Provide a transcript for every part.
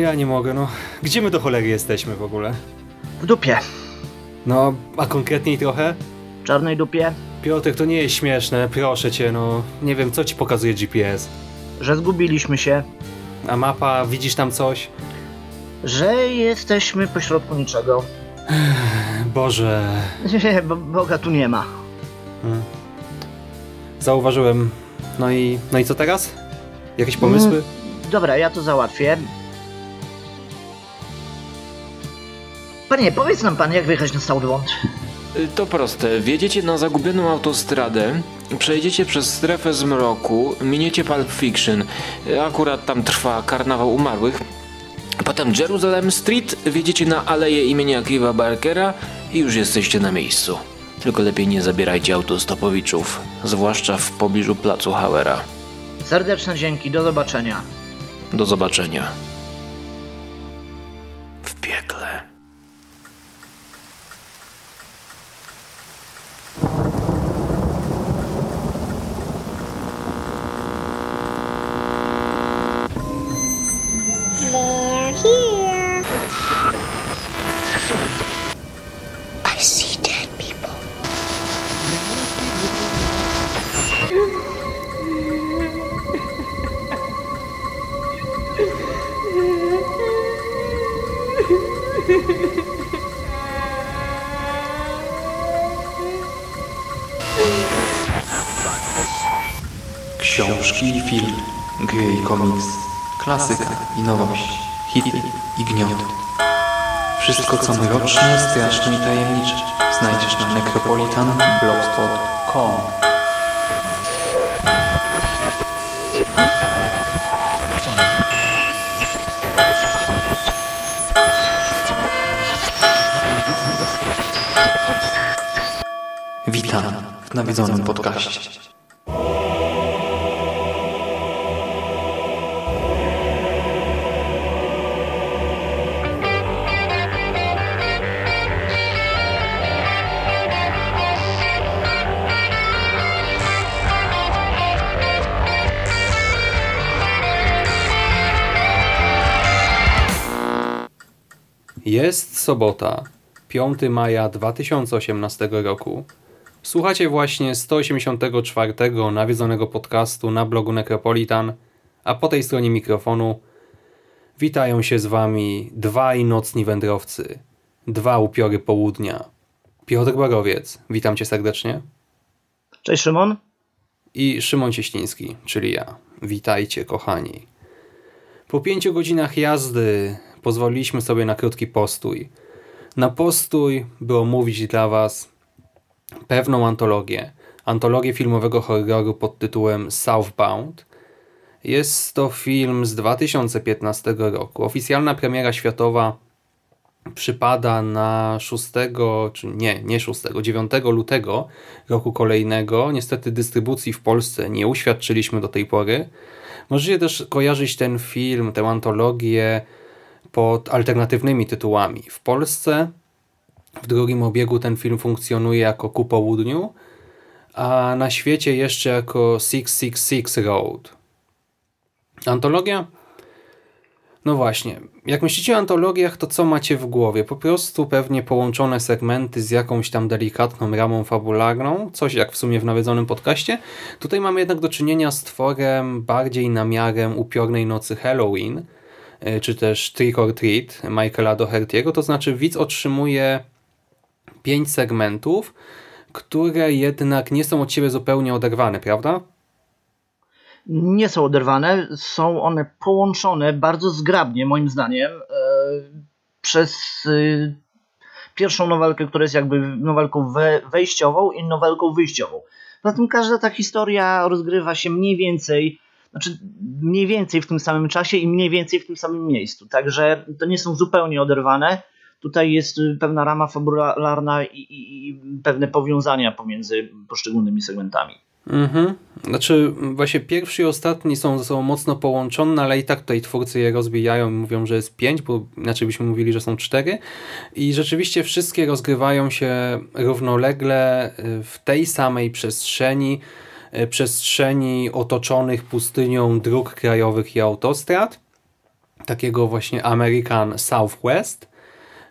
Ja nie mogę, no. Gdzie my do cholery jesteśmy w ogóle? W dupie. No, a konkretniej trochę? W czarnej dupie, Piotr, to nie jest śmieszne, proszę cię, no. Nie wiem, co ci pokazuje GPS? że zgubiliśmy się, A mapa, widzisz tam coś? że jesteśmy pośrodku niczego. Boże. Nie, bo Boga tu nie ma. Hmm. Zauważyłem. No i, no i co teraz? Jakieś pomysły? Dobra, ja to załatwię. Panie, powiedz nam pan, jak wyjechać na Southbound. Y, To proste. Wjedziecie na zagubioną autostradę, przejdziecie przez strefę zmroku, miniecie Pulp Fiction. Y, Akurat tam trwa karnawał umarłych. Potem Jerusalem Street, wjedziecie na aleję imienia Clive'a Barkera i już jesteście na miejscu. Tylko lepiej nie zabierajcie autostopowiczów, zwłaszcza w pobliżu placu Hauera. Serdeczne dzięki, do zobaczenia. Do zobaczenia. Wszystko co mroczne, straszne i tajemnicze znajdziesz na necropolitanblogspot.com Witam w nawiedzonym podcaście. Jest sobota, 5 maja 2018 roku. Słuchacie właśnie 184 nawiedzonego podcastu na blogu Necropolitan, a po tej stronie mikrofonu witają się z wami dwaj nocni wędrowcy, dwa upiory południa. Piotr Borowiec, witam cię serdecznie. Cześć Szymon. I Szymon Cieśliński, czyli ja. Witajcie, kochani. Po pięciu godzinach jazdy pozwoliliśmy sobie na krótki postój. Na postój, by omówić dla Was pewną antologię. Antologię filmowego horroru pod tytułem Southbound. Jest to film z 2015 roku. Oficjalna premiera światowa przypada na 6, czy nie, nie 6, 9 lutego roku kolejnego. Niestety dystrybucji w Polsce nie uświadczyliśmy do tej pory. Możecie też kojarzyć ten film, tę antologię pod alternatywnymi tytułami. W Polsce w drugim obiegu ten film funkcjonuje jako Ku Południu, a na świecie jeszcze jako 666 Road. Antologia? No właśnie, jak myślicie o antologiach, to co macie w głowie? Po prostu pewnie połączone segmenty z jakąś tam delikatną ramą fabularną, coś jak w sumie w nawiedzonym podcaście. Tutaj mamy jednak do czynienia z tworem bardziej namiarem upiornej nocy Halloween, czy też Trick or Treat Michaela Doherty'ego, to znaczy widz otrzymuje pięć segmentów, które jednak nie są od siebie zupełnie oderwane, prawda? Nie są oderwane, są one połączone bardzo zgrabnie, moim zdaniem, e, przez e, pierwszą nowelkę, która jest jakby nowelką we, wejściową i nowelką wyjściową. Zatem każda ta historia rozgrywa się mniej więcej, znaczy mniej więcej w tym samym czasie i mniej więcej w tym samym miejscu. Także to nie są zupełnie oderwane. Tutaj jest y, pewna rama fabularna i, i, i pewne powiązania pomiędzy poszczególnymi segmentami. Mhm. Znaczy właśnie pierwszy i ostatni są ze sobą mocno połączone, ale i tak tutaj twórcy je rozbijają i mówią, że jest pięć, bo inaczej byśmy mówili, że są cztery. I rzeczywiście wszystkie rozgrywają się równolegle y, w tej samej przestrzeni, przestrzeni otoczonych pustynią dróg krajowych i autostrad. takiego właśnie American Southwest.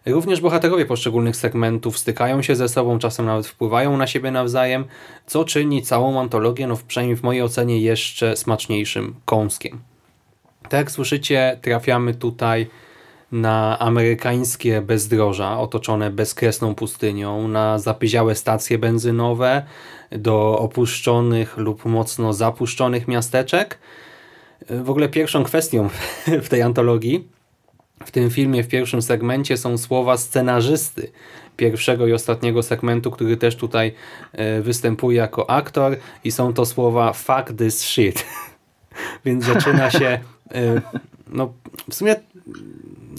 Również bohaterowie poszczególnych segmentów stykają się ze sobą, czasem nawet wpływają na siebie nawzajem, co czyni całą antologię, no przynajmniej w mojej ocenie, jeszcze smaczniejszym kąskiem. Tak jak słyszycie, trafiamy tutaj na amerykańskie bezdroża otoczone bezkresną pustynią, na zapyziałe stacje benzynowe, do opuszczonych lub mocno zapuszczonych miasteczek. W ogóle pierwszą kwestią w tej antologii, w tym filmie, w pierwszym segmencie są słowa scenarzysty pierwszego i ostatniego segmentu, który też tutaj e, występuje jako aktor i są to słowa fuck this shit. Więc zaczyna się e, no w sumie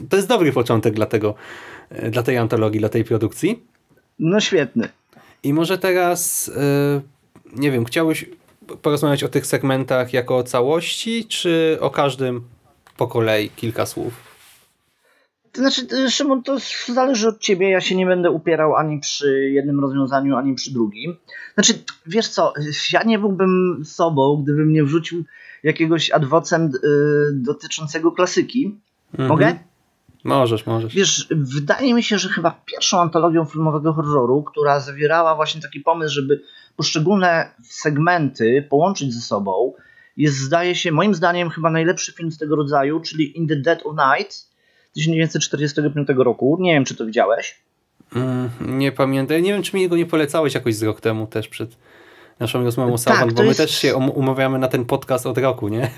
to jest dobry początek dla tego, dla tej antologii, dla tej produkcji. No świetny. I może teraz, nie wiem, chciałbyś porozmawiać o tych segmentach jako o całości, czy o każdym po kolei kilka słów? To znaczy, y, Szymon, to zależy od ciebie. Ja się nie będę upierał ani przy jednym rozwiązaniu, ani przy drugim. Znaczy, wiesz co, ja nie byłbym sobą, gdybym nie wrzucił jakiegoś adwocem y, dotyczącego klasyki. Mhm. Mogę? Możesz, możesz. Wiesz, wydaje mi się, że chyba pierwszą antologią filmowego horroru, która zawierała właśnie taki pomysł, żeby poszczególne segmenty połączyć ze sobą, jest, zdaje się, moim zdaniem, chyba najlepszy film z tego rodzaju, czyli In the Dead of Night 1945 roku. Nie wiem, czy to widziałeś. Mm, nie pamiętam. Nie wiem, czy mi go nie polecałeś jakoś z rok temu też przed naszą rozmową z tak, bo my jest... też się um- umawiamy na ten podcast od roku, nie?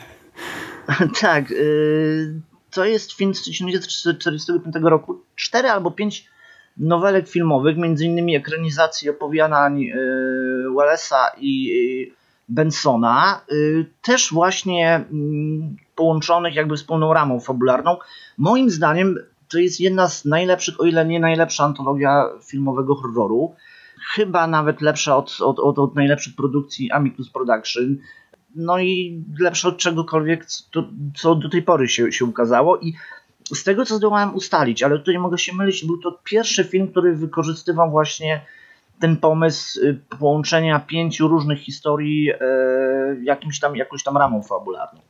tak. Y- to jest film z 1945 roku. Cztery albo pięć nowelek filmowych, między innymi ekranizacji opowiadań y- Wallace'a i y- Bensona, y, też właśnie mm, połączonych jakby wspólną ramą fabularną. Moim zdaniem to jest jedna z najlepszych, o ile nie najlepsza antologia filmowego horroru. Chyba nawet lepsza od, od, od, od najlepszych produkcji Amicus Production. No i lepsza od czegokolwiek, co, co do tej pory się, się ukazało. I z tego, co zdołałem ustalić, ale tutaj mogę się mylić, był to pierwszy film, który wykorzystywał właśnie ten pomysł y, połączenia pięciu różnych historii e, jakimś tam, jakąś tam ramą fabularną.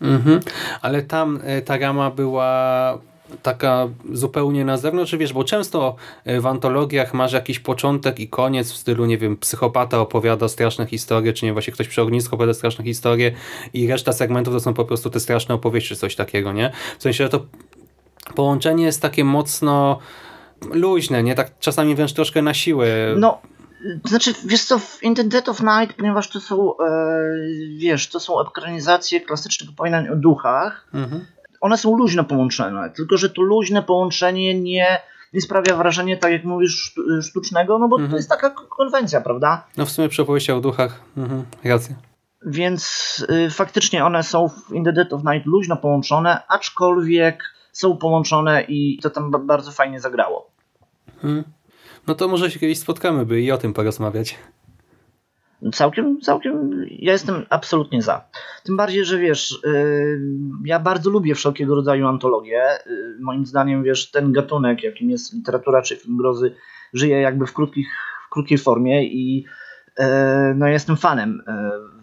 Mhm. Ale tam e, ta rama była taka zupełnie na zewnątrz, wiesz, bo często e, w antologiach masz jakiś początek i koniec w stylu, nie wiem, psychopata opowiada straszne historie, czy nie, właśnie ktoś przy ognisku opowiada straszne historie i reszta segmentów to są po prostu te straszne opowieści, czy coś takiego, nie? W sensie, że to połączenie jest takie mocno luźne, nie? Tak czasami wręcz troszkę na siłę. No, znaczy, wiesz co, w In the Dead of Night, ponieważ to są, e, wiesz, to są ekranizacje klasycznych opowiadań o duchach, mhm. One są luźno połączone, tylko że to luźne połączenie nie, nie sprawia wrażenia, tak jak mówisz, sztucznego, no bo mhm. to jest taka konwencja, prawda? No w sumie przy opowieści o duchach, mhm, racja. Więc y, faktycznie one są w In the Dead of Night luźno połączone, aczkolwiek są połączone i to tam bardzo fajnie zagrało. Hmm. No to może się kiedyś spotkamy, by i o tym porozmawiać. Całkiem, całkiem, ja jestem absolutnie za. Tym bardziej, że wiesz, yy, ja bardzo lubię wszelkiego rodzaju antologie. Yy, moim zdaniem, wiesz, ten gatunek, jakim jest literatura czy film grozy, żyje jakby w, krótkich, w krótkiej formie i yy, no, jestem fanem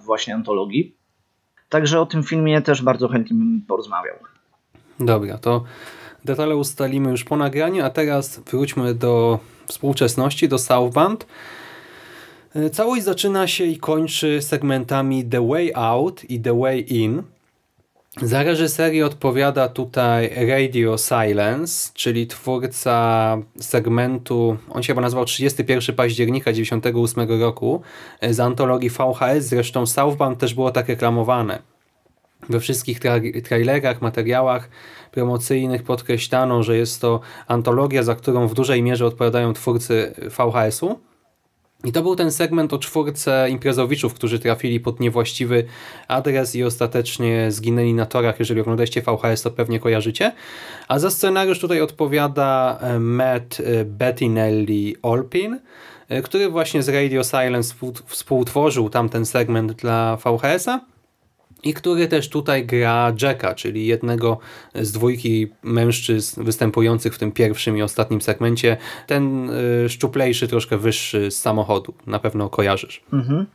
właśnie antologii. Także o tym filmie też bardzo chętnie bym porozmawiał. Dobra, to detale ustalimy już po nagraniu, a teraz wróćmy do współczesności, do Southbound. E, całość zaczyna się i kończy segmentami The Way Out i The Way In. Za reżyserię odpowiada tutaj Radio Silence, czyli twórca segmentu, on się chyba nazywał 31 października 1998 roku, e, z antologii VHS, zresztą Southbound też było tak reklamowane. We wszystkich tra trailerach, materiałach promocyjnych podkreślano, że jest to antologia, za którą w dużej mierze odpowiadają twórcy VHS-u. I to był ten segment o czwórce imprezowiczów, którzy trafili pod niewłaściwy adres i ostatecznie zginęli na torach. Jeżeli oglądacie VHS, to pewnie kojarzycie. A za scenariusz tutaj odpowiada e, Matt e, Bettinelli Olpin, e, który właśnie z Radio Silence współtworzył tamten segment dla VHS-a i który też tutaj gra Jacka, czyli jednego z dwójki mężczyzn występujących w tym pierwszym i ostatnim segmencie. Ten y, szczuplejszy, troszkę wyższy z samochodu. Na pewno kojarzysz. Mhm.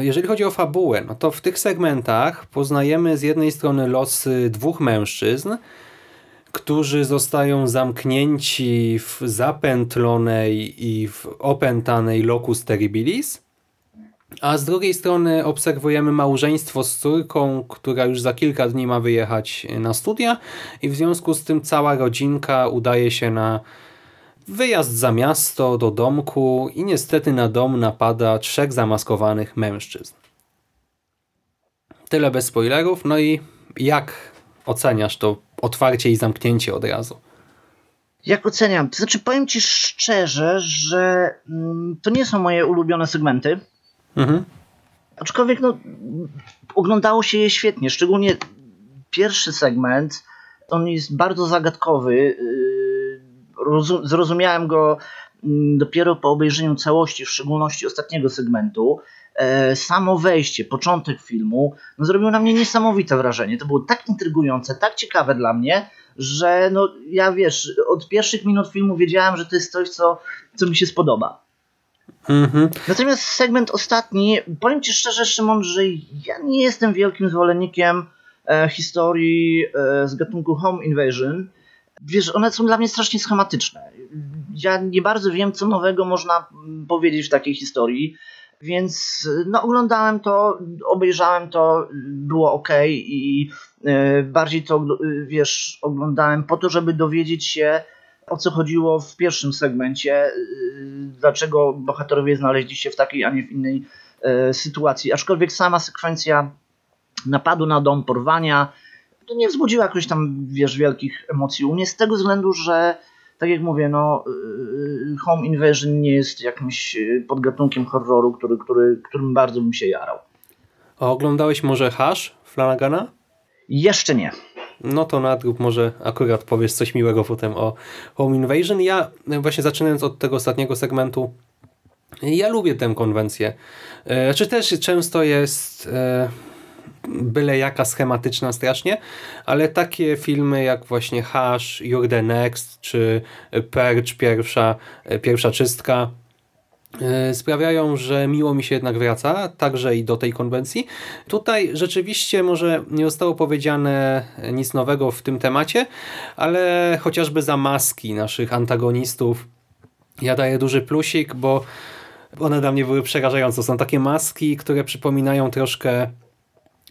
Y, jeżeli chodzi o fabułę, no to w tych segmentach poznajemy z jednej strony losy dwóch mężczyzn, którzy zostają zamknięci w zapętlonej i w opętanej locus terribilis, a z drugiej strony obserwujemy małżeństwo z córką, która już za kilka dni ma wyjechać na studia i w związku z tym cała rodzinka udaje się na wyjazd za miasto, do domku i niestety na dom napada trzech zamaskowanych mężczyzn. Tyle bez spoilerów. No i jak oceniasz to otwarcie i zamknięcie od razu? Jak oceniam? To znaczy, powiem ci szczerze, że mm, to nie są moje ulubione segmenty. Mhm. Aczkolwiek no, oglądało się je świetnie, szczególnie pierwszy segment. On jest bardzo zagadkowy. Yy, rozu- Zrozumiałem go mm, dopiero po obejrzeniu całości, w szczególności ostatniego segmentu. E, Samo wejście, początek filmu, no, zrobiło na mnie niesamowite wrażenie. To było tak intrygujące, tak ciekawe dla mnie, że no, ja wiesz, od pierwszych minut filmu wiedziałem, że to jest coś, co, co mi się spodoba. Mhm. Natomiast segment ostatni, powiem Ci szczerze, Szymon, że ja nie jestem wielkim zwolennikiem e, historii e, z gatunku Home Invasion. Wiesz, one są dla mnie strasznie schematyczne. Ja nie bardzo wiem, co nowego można mm, powiedzieć w takiej historii, więc no, oglądałem to, obejrzałem to, było ok i e, bardziej to, e, wiesz, oglądałem po to, żeby dowiedzieć się, o co chodziło w pierwszym segmencie, yy, dlaczego bohaterowie znaleźli się w takiej, a nie w innej yy, sytuacji. Aczkolwiek sama sekwencja napadu na dom, porwania, to nie wzbudziła jakoś tam, wiesz, wielkich emocji u mnie, z tego względu, że tak jak mówię, no, yy, Home Invasion nie jest jakimś podgatunkiem horroru, który, który, którym bardzo bym się jarał. A oglądałeś może Hash Flanagana? Jeszcze nie. No to nadrób może akurat powiesz coś miłego potem o Home Invasion. Ja właśnie zaczynając od tego ostatniego segmentu, ja lubię tę konwencję. E, Znaczy też często jest e, byle jaka schematyczna strasznie, ale takie filmy jak właśnie Hash, You're the Next, czy Purge, pierwsza, e, pierwsza czystka, e, sprawiają, że miło mi się jednak wraca, także i do tej konwencji. Tutaj rzeczywiście może nie zostało powiedziane nic nowego w tym temacie, ale chociażby za maski naszych antagonistów ja daję duży plusik, bo one dla mnie były przerażające. Są takie maski, które przypominają troszkę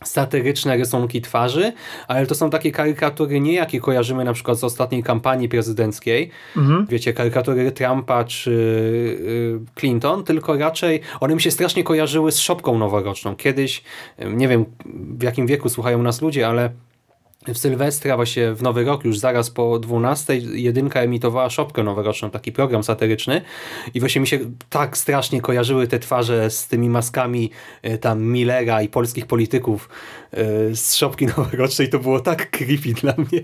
satyryczne rysunki twarzy, ale to są takie karykatury nie jakie kojarzymy na przykład z ostatniej kampanii prezydenckiej, Mhm. wiecie, karykatury Trumpa czy y, Clinton, tylko raczej one mi się strasznie kojarzyły z szopką noworoczną. Kiedyś, nie wiem w jakim wieku słuchają nas ludzie, ale w Sylwestra, właśnie w Nowy Rok, już zaraz po 12, jedynka emitowała szopkę noworoczną, taki program satyryczny i właśnie mi się tak strasznie kojarzyły te twarze z tymi maskami y, tam Millera i polskich polityków y, z szopki noworocznej, to było tak creepy dla mnie.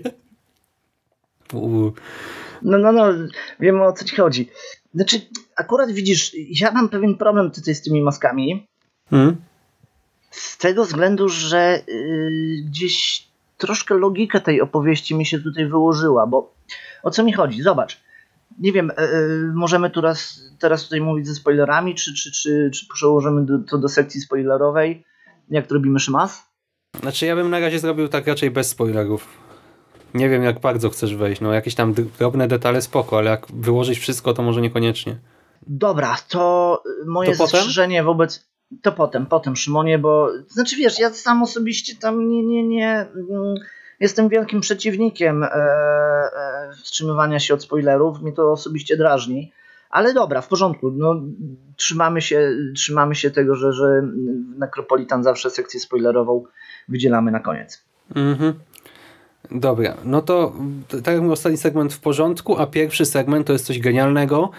U, No, no, no, wiem o co ci chodzi. Znaczy, akurat widzisz, ja mam pewien problem tutaj z tymi maskami, Hmm? z tego względu, że yy, gdzieś troszkę logika tej opowieści mi się tutaj wyłożyła, bo o co mi chodzi? Zobacz, nie wiem, yy, możemy teraz, teraz tutaj mówić ze spoilerami, czy, czy, czy, czy przełożymy do, to do sekcji spoilerowej, jak to robimy Szymas? Znaczy ja bym na razie zrobił tak raczej bez spoilerów. Nie wiem jak bardzo chcesz wejść, no jakieś tam drobne detale spoko, ale jak wyłożyć wszystko to może niekoniecznie. Dobra, to moje To zastrzeżenie wobec. To potem, potem, Szymonie, bo. Znaczy wiesz, ja sam osobiście tam nie, nie, nie. mm, Jestem wielkim przeciwnikiem e, e, wstrzymywania się od spoilerów. Mnie to osobiście drażni. Ale dobra, w porządku. No, trzymamy, się, trzymamy się tego, że, że Necropolitan zawsze sekcję spoilerową wydzielamy na koniec. Mhm. Dobra, no to tak jak mówię, ostatni segment w porządku, a pierwszy segment to jest coś genialnego,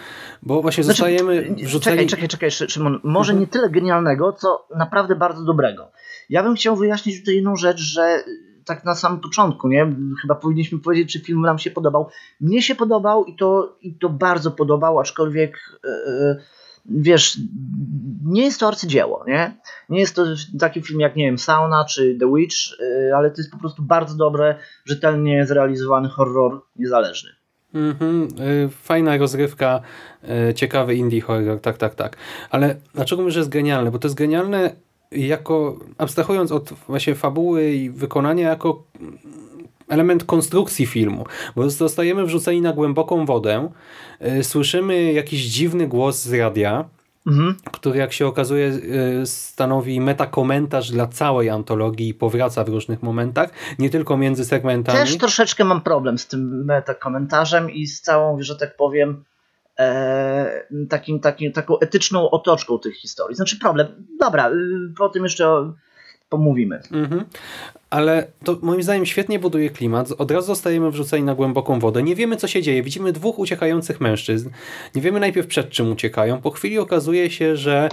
bo właśnie Znaczy, zostajemy wrzuceni... Czekaj, czekaj, czekaj, Szy- Szymon. Może Mhm. nie tyle genialnego, co naprawdę bardzo dobrego. Ja bym chciał wyjaśnić tutaj jedną rzecz, że tak na samym początku, nie? Chyba powinniśmy powiedzieć, czy film nam się podobał. Mnie się podobał i to, i to bardzo podobał, aczkolwiek e, wiesz, nie jest to arcydzieło, nie? Nie jest to taki film jak, nie wiem, Sauna czy The Witch, e, ale to jest po prostu bardzo dobre, rzetelnie zrealizowany horror niezależny. Mhm, y, fajna rozrywka, y, ciekawy indie horror, tak, tak, tak. Ale dlaczego mówię, że jest genialne? Bo to jest genialne jako, abstrahując od właśnie fabuły i wykonania, jako element konstrukcji filmu, bo zostajemy wrzuceni na głęboką wodę, y, słyszymy jakiś dziwny głos z radia, Mhm. który jak się okazuje y, stanowi metakomentarz dla całej antologii i powraca w różnych momentach, nie tylko między segmentami. Też troszeczkę mam problem z tym metakomentarzem i z całą, że tak powiem, e, takim, takim, taką etyczną otoczką tych historii. Znaczy problem, dobra, y, po tym jeszcze pomówimy. Mhm. Ale to moim zdaniem świetnie buduje klimat. Od razu zostajemy wrzuceni na głęboką wodę. Nie wiemy, co się dzieje. Widzimy dwóch uciekających mężczyzn. Nie wiemy najpierw przed czym uciekają. Po chwili okazuje się, że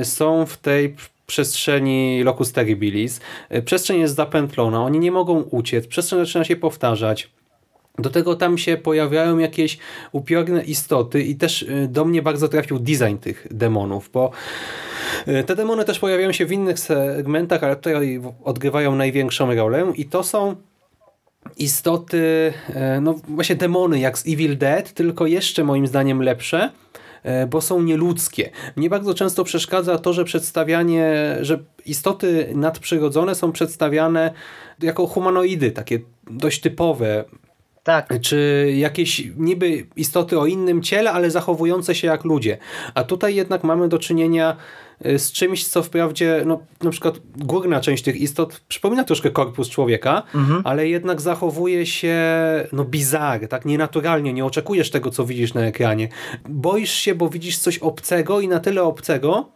y, są w tej przestrzeni locus terribilis. Y, Przestrzeń jest zapętlona. Oni nie mogą uciec. Przestrzeń zaczyna się powtarzać. Do tego tam się pojawiają jakieś upiorne istoty i też y, do mnie bardzo trafił design tych demonów, bo y, te demony też pojawiają się w innych segmentach, ale tutaj odgrywają największą rolę i to są istoty, e, no właśnie demony jak z Evil Dead, tylko jeszcze moim zdaniem lepsze, bo są nieludzkie. Mnie bardzo często przeszkadza to, że przedstawianie, że istoty nadprzyrodzone są przedstawiane jako humanoidy, takie dość typowe, Tak, czy jakieś niby istoty o innym ciele, ale zachowujące się jak ludzie. A tutaj jednak mamy do czynienia y, z czymś, co wprawdzie, no, na przykład górna część tych istot przypomina troszkę korpus człowieka, ale jednak zachowuje się no bizar, tak nienaturalnie, nie oczekujesz tego, co widzisz na ekranie. Boisz się, bo widzisz coś obcego i na tyle obcego,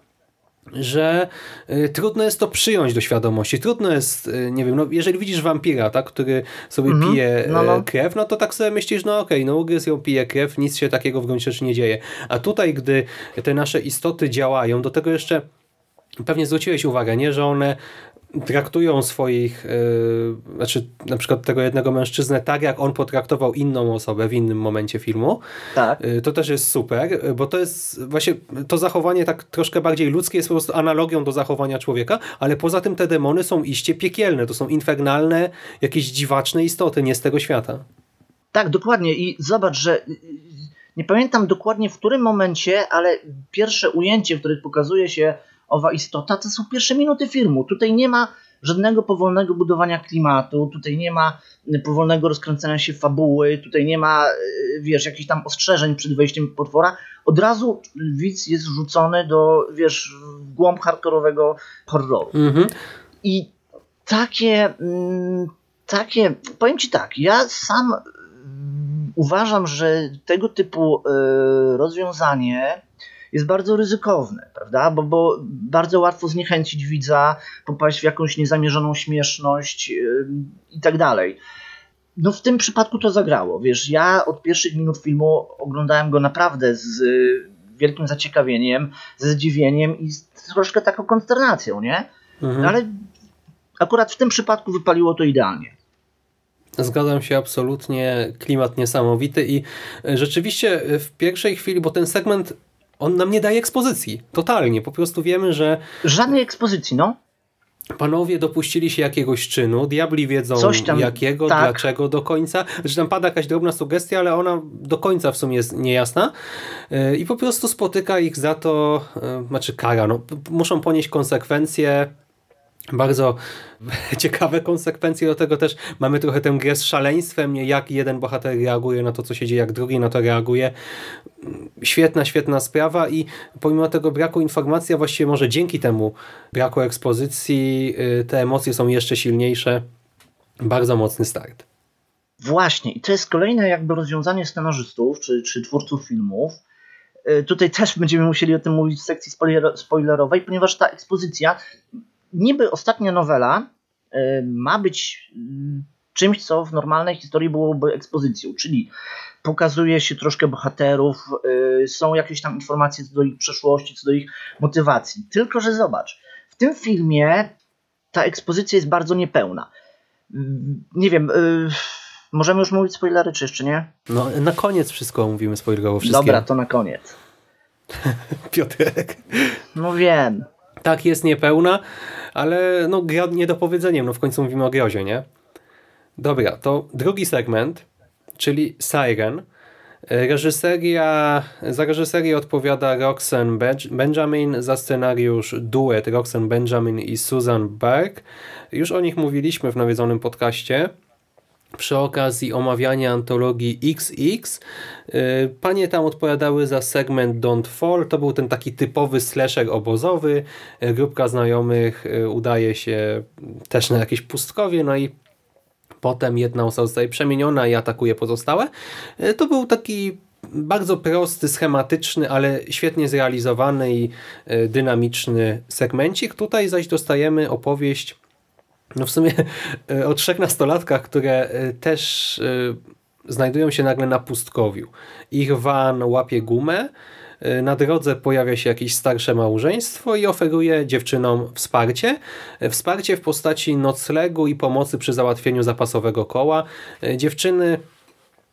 że y, trudno jest to przyjąć do świadomości. Trudno jest, y, nie wiem, no, jeżeli widzisz wampira, tak, który sobie pije No, no. e, krew, no to tak sobie myślisz, no okej, no ugryzł ją, pije krew, nic się takiego w gruncie rzeczy nie dzieje. A tutaj, gdy te nasze istoty działają, do tego jeszcze pewnie zwróciłeś uwagę, nie, że one traktują swoich, yy, znaczy na przykład tego jednego mężczyznę tak, jak on potraktował inną osobę w innym momencie filmu. tak. Y, To też jest super, y, bo to jest właśnie to zachowanie tak troszkę bardziej ludzkie jest po prostu analogią do zachowania człowieka, ale poza tym te demony są iście piekielne, to są infernalne, jakieś dziwaczne istoty, nie z tego świata. Tak, dokładnie. I zobacz, że y, y, nie pamiętam dokładnie w którym momencie, ale pierwsze ujęcie, w którym pokazuje się owa istota, to są pierwsze minuty filmu. Tutaj nie ma żadnego powolnego budowania klimatu, tutaj nie ma y, powolnego rozkręcania się fabuły, tutaj nie ma, y, wiesz, jakichś tam ostrzeżeń przed wejściem potwora. Od razu widz jest rzucony do, wiesz, w głąb hardkorowego horroru. Mhm. I takie, mm, takie, powiem ci tak, ja sam mm, uważam, że tego typu y, rozwiązanie jest bardzo ryzykowne, prawda? Bo, bo bardzo łatwo zniechęcić widza, popaść w jakąś niezamierzoną śmieszność y, i tak dalej. No w tym przypadku to zagrało. Wiesz, ja od pierwszych minut filmu oglądałem go naprawdę z y, wielkim zaciekawieniem, ze zdziwieniem i z troszkę taką konsternacją, nie? Mhm. Ale akurat w tym przypadku wypaliło to idealnie. Zgadzam się absolutnie, klimat niesamowity i rzeczywiście w pierwszej chwili, bo ten segment on nam nie daje ekspozycji, totalnie, po prostu wiemy, że Żadnej ekspozycji, no. panowie dopuścili się jakiegoś czynu, diabli wiedzą tam, jakiego, tak. dlaczego do końca, że tam pada jakaś drobna sugestia, ale ona do końca w sumie jest niejasna. Yy, i po prostu spotyka ich za to, yy, znaczy kara, no, muszą ponieść konsekwencje, bardzo ciekawe konsekwencje do tego też mamy trochę tę grę z szaleństwem, nie jak jeden bohater reaguje na to, co się dzieje, jak drugi na to reaguje. Świetna, świetna sprawa i pomimo tego braku informacji, a właściwie może dzięki temu braku ekspozycji, yy, te emocje są jeszcze silniejsze. Bardzo mocny start. Właśnie. I to jest kolejne jakby rozwiązanie scenarzystów czy, czy twórców filmów. Y, Tutaj też będziemy musieli o tym mówić w sekcji spoiler- spoilerowej, ponieważ ta ekspozycja, niby ostatnia nowela, y, ma być mm, czymś, co w normalnej historii byłoby ekspozycją, czyli pokazuje się troszkę bohaterów, y, są jakieś tam informacje co do ich przeszłości, co do ich motywacji. Tylko, że zobacz, w tym filmie ta ekspozycja jest bardzo niepełna. Mm, Nie wiem, y, możemy już mówić spoilery, czy jeszcze nie? No, na koniec wszystko mówimy spoilerowo. Dobra, to na koniec. Piotrek. No wiem. Tak, jest niepełna, ale no gra nie do powiedzenia, no w końcu mówimy o grozie, nie? Dobra, to drugi segment, czyli Siren. Reżyseria, za reżyserię odpowiada Roxanne Benj- Benjamin, za scenariusz duet Roxanne Benjamin i Susan Berg. Już o nich mówiliśmy w nawiedzonym podcaście. Przy okazji omawiania antologii XX. Y, panie tam odpowiadały za segment Don't Fall. To był ten taki typowy slasher obozowy. Y, grupka znajomych y, udaje się też na jakieś pustkowie, no i potem jedna osoba zostaje przemieniona i atakuje pozostałe. To był taki bardzo prosty, schematyczny, ale świetnie zrealizowany i dynamiczny segmencik. Tutaj zaś dostajemy opowieść no w sumie o trzech nastolatkach, które też znajdują się nagle na pustkowiu. Ich van łapie gumę, na drodze pojawia się jakieś starsze małżeństwo i oferuje dziewczynom wsparcie. Wsparcie w postaci noclegu i pomocy przy załatwieniu zapasowego koła. Dziewczyny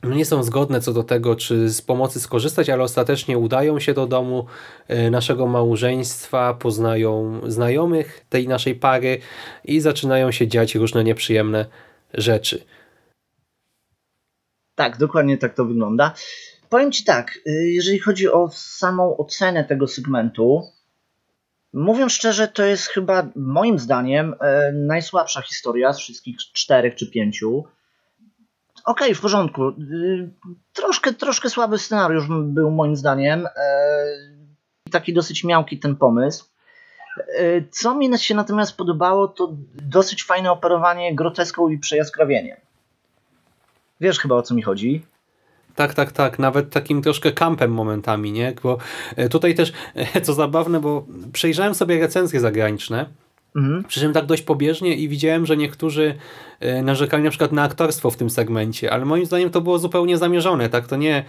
nie są zgodne co do tego, czy z pomocy skorzystać, ale ostatecznie udają się do domu y, naszego małżeństwa, poznają znajomych tej naszej pary i zaczynają się dziać różne nieprzyjemne rzeczy. Tak, dokładnie tak to wygląda. Powiem Ci tak, y, jeżeli chodzi o samą ocenę tego segmentu, mówiąc szczerze, to jest chyba moim zdaniem e, najsłabsza historia z wszystkich czterech czy pięciu. Okej, okay, w porządku. Y, troszkę, troszkę słaby scenariusz był moim zdaniem. E, taki dosyć miałki ten pomysł. E, co mi się natomiast podobało, to dosyć fajne operowanie groteską i przejaskrawieniem. Wiesz chyba o co mi chodzi. Tak, tak, tak. Nawet takim troszkę kampem momentami, nie? Bo e, tutaj też, co zabawne, bo przejrzałem sobie recenzje zagraniczne, mhm. przy czym tak dość pobieżnie i widziałem, że niektórzy e, narzekali na przykład na aktorstwo w tym segmencie, ale moim zdaniem to było zupełnie zamierzone, tak? To nie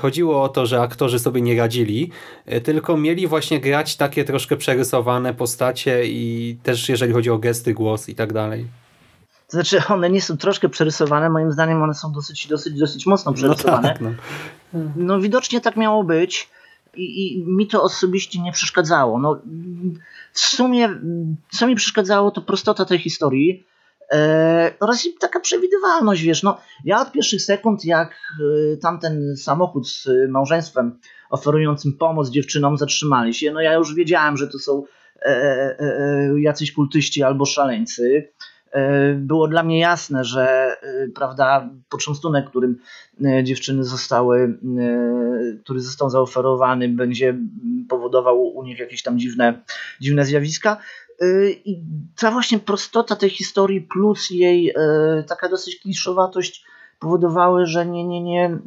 chodziło o to, że aktorzy sobie nie radzili, tylko mieli właśnie grać takie troszkę przerysowane postacie i też jeżeli chodzi o gesty, głos i tak dalej. To znaczy, one nie są troszkę przerysowane, moim zdaniem one są dosyć, dosyć, dosyć mocno przerysowane. No, tak, no. no widocznie tak miało być i, i, mi to osobiście nie przeszkadzało. No, w sumie, co mi przeszkadzało, to prostota tej historii e, oraz taka przewidywalność, wiesz, no ja od pierwszych sekund, jak e, tamten samochód z małżeństwem oferującym pomoc dziewczynom zatrzymali się, no ja już wiedziałem, że to są e, e, e jacyś kultyści albo szaleńcy. E, było dla mnie jasne, że e, prawda, począstunek, którym e, dziewczyny zostały, który został zaoferowany, będzie powodował u nich jakieś tam dziwne, dziwne zjawiska. I ta właśnie prostota tej historii plus jej taka dosyć kliszowatość powodowały, że nie, nie, nie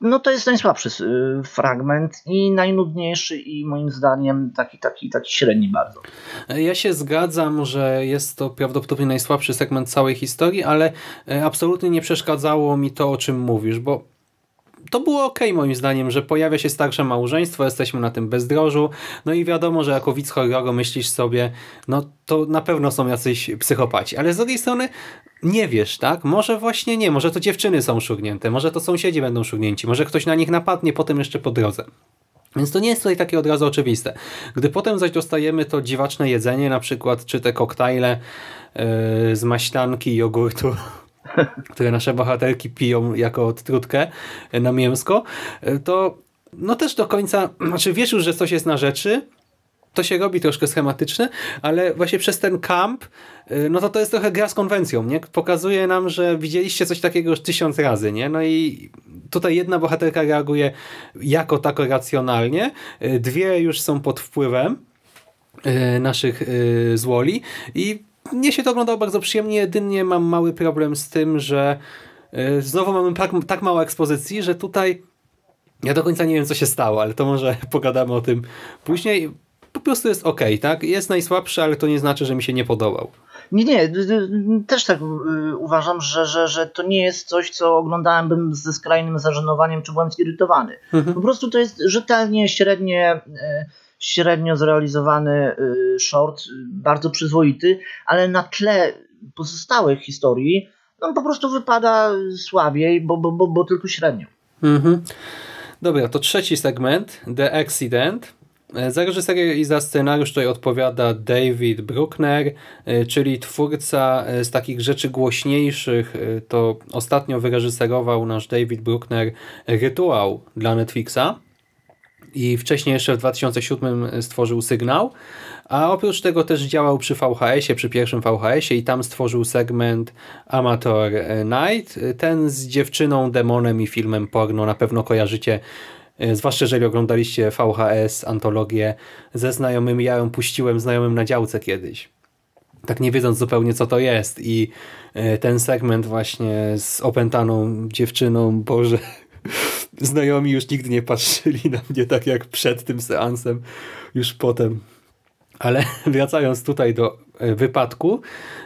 no to jest najsłabszy y, fragment i najnudniejszy i moim zdaniem taki, taki, taki średni bardzo. Ja się zgadzam, że jest to prawdopodobnie najsłabszy segment całej historii, ale e, absolutnie nie przeszkadzało mi to, o czym mówisz, bo to było ok moim zdaniem, że pojawia się starsze małżeństwo, jesteśmy na tym bezdrożu, no i wiadomo, że jako widz horroru myślisz sobie, no to na pewno są jacyś psychopaci, ale z drugiej strony nie wiesz, tak? Może właśnie nie, może to dziewczyny są szurnięte, może to sąsiedzi będą szurnięci, może ktoś na nich napadnie potem jeszcze po drodze. Więc to nie jest tutaj takie od razu oczywiste. Gdy potem zaś dostajemy to dziwaczne jedzenie, na przykład czy te koktajle yy, z maślanki i jogurtu, które nasze bohaterki piją jako odtrutkę na mięsko, yy, to no też do końca, znaczy wiesz już, że coś jest na rzeczy, to się robi troszkę schematyczne, ale właśnie przez ten kamp, y, no to to jest trochę gra z konwencją, nie? Pokazuje nam, że widzieliście coś takiego już tysiąc razy, nie? No i tutaj jedna bohaterka reaguje jako tako racjonalnie, dwie już są pod wpływem naszych złoli i mnie się to oglądało bardzo przyjemnie, jedynie mam mały problem z tym, że znowu mamy tak, tak mało ekspozycji, że tutaj ja do końca nie wiem, co się stało, ale to może pogadamy o tym później po prostu jest ok, tak? Jest najsłabszy, ale to nie znaczy, że mi się nie podobał. Nie, nie, też tak y, uważam, że, że, że to nie jest coś, co oglądałem bym ze skrajnym zażenowaniem, czy byłem zirytowany. Mhm. Po prostu to jest rzetelnie, średnie, y, średnio zrealizowany y, short, bardzo przyzwoity, ale na tle pozostałych historii on po prostu wypada słabiej, bo, bo, bo, bo tylko średnio. Mhm. Dobra, to trzeci segment, The Accident. E, za reżyserię i za scenariusz tutaj odpowiada David Bruckner, e, czyli twórca e, z takich rzeczy głośniejszych. To ostatnio wyreżyserował nasz David Bruckner Rytuał dla Netflixa i wcześniej jeszcze w 2007 stworzył Sygnał, A oprócz tego też działał przy VHS-ie, przy pierwszym VHS-ie i tam stworzył segment Amateur Night. Ten z dziewczyną, demonem i filmem porno na pewno kojarzycie E, zwłaszcza jeżeli oglądaliście VHS, antologię ze znajomymi, ja ją puściłem znajomym na działce kiedyś. Tak nie wiedząc zupełnie co to jest i e, ten segment właśnie z opętaną dziewczyną, Boże, znajomi już nigdy nie patrzyli na mnie tak jak przed tym seansem, już potem. Ale wracając tutaj do E, wypadku.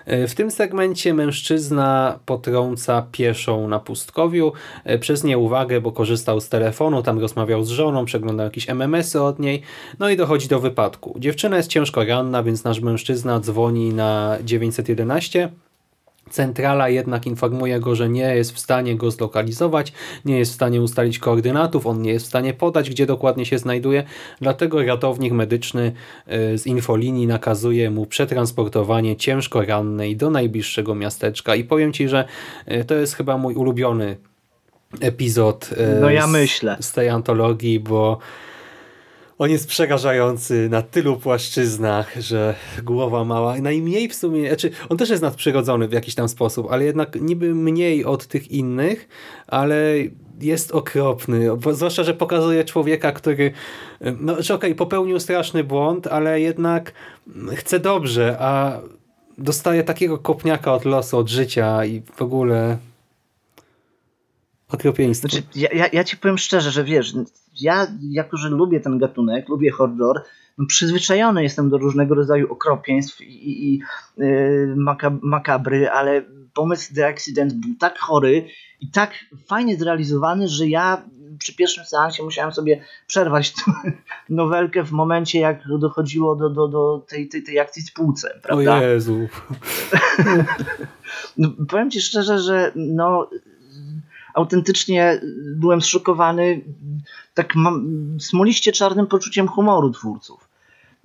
E, w tym segmencie mężczyzna potrąca pieszą na pustkowiu e, przez nieuwagę, bo korzystał z telefonu, tam rozmawiał z żoną, przeglądał jakieś MMS-y od niej, no i dochodzi do wypadku. Dziewczyna jest ciężko ranna, więc nasz mężczyzna dzwoni na 911 Centrala jednak informuje go, że nie jest w stanie go zlokalizować, nie jest w stanie ustalić koordynatów, on nie jest w stanie podać, gdzie dokładnie się znajduje, dlatego ratownik medyczny y, z infolinii nakazuje mu przetransportowanie ciężko rannej do najbliższego miasteczka i powiem Ci, że y, to jest chyba mój ulubiony epizod y, no ja myślę. z tej antologii, bo on jest przerażający na tylu płaszczyznach, że głowa mała, najmniej w sumie, znaczy on też jest nadprzyrodzony w jakiś tam sposób, ale jednak niby mniej od tych innych, ale jest okropny, zwłaszcza, że pokazuje człowieka, który no, okej, okay, popełnił straszny błąd, ale jednak chce dobrze, a dostaje takiego kopniaka od losu, od życia i w ogóle okropieństwo. Znaczy, ja, ja, ja ci powiem szczerze, że wiesz, ja jako, że lubię ten gatunek, lubię horror, no przyzwyczajony jestem do różnego rodzaju okropieństw i, i, i yy, makabry, ale pomysł The Accident był tak chory i tak fajnie zrealizowany, że ja przy pierwszym seansie musiałem sobie przerwać tę nowelkę w momencie, jak dochodziło do, do, do tej, tej, tej akcji z płucem, prawda? O Jezu. no, powiem ci szczerze, że no autentycznie byłem zszokowany tak smoliście czarnym poczuciem humoru twórców.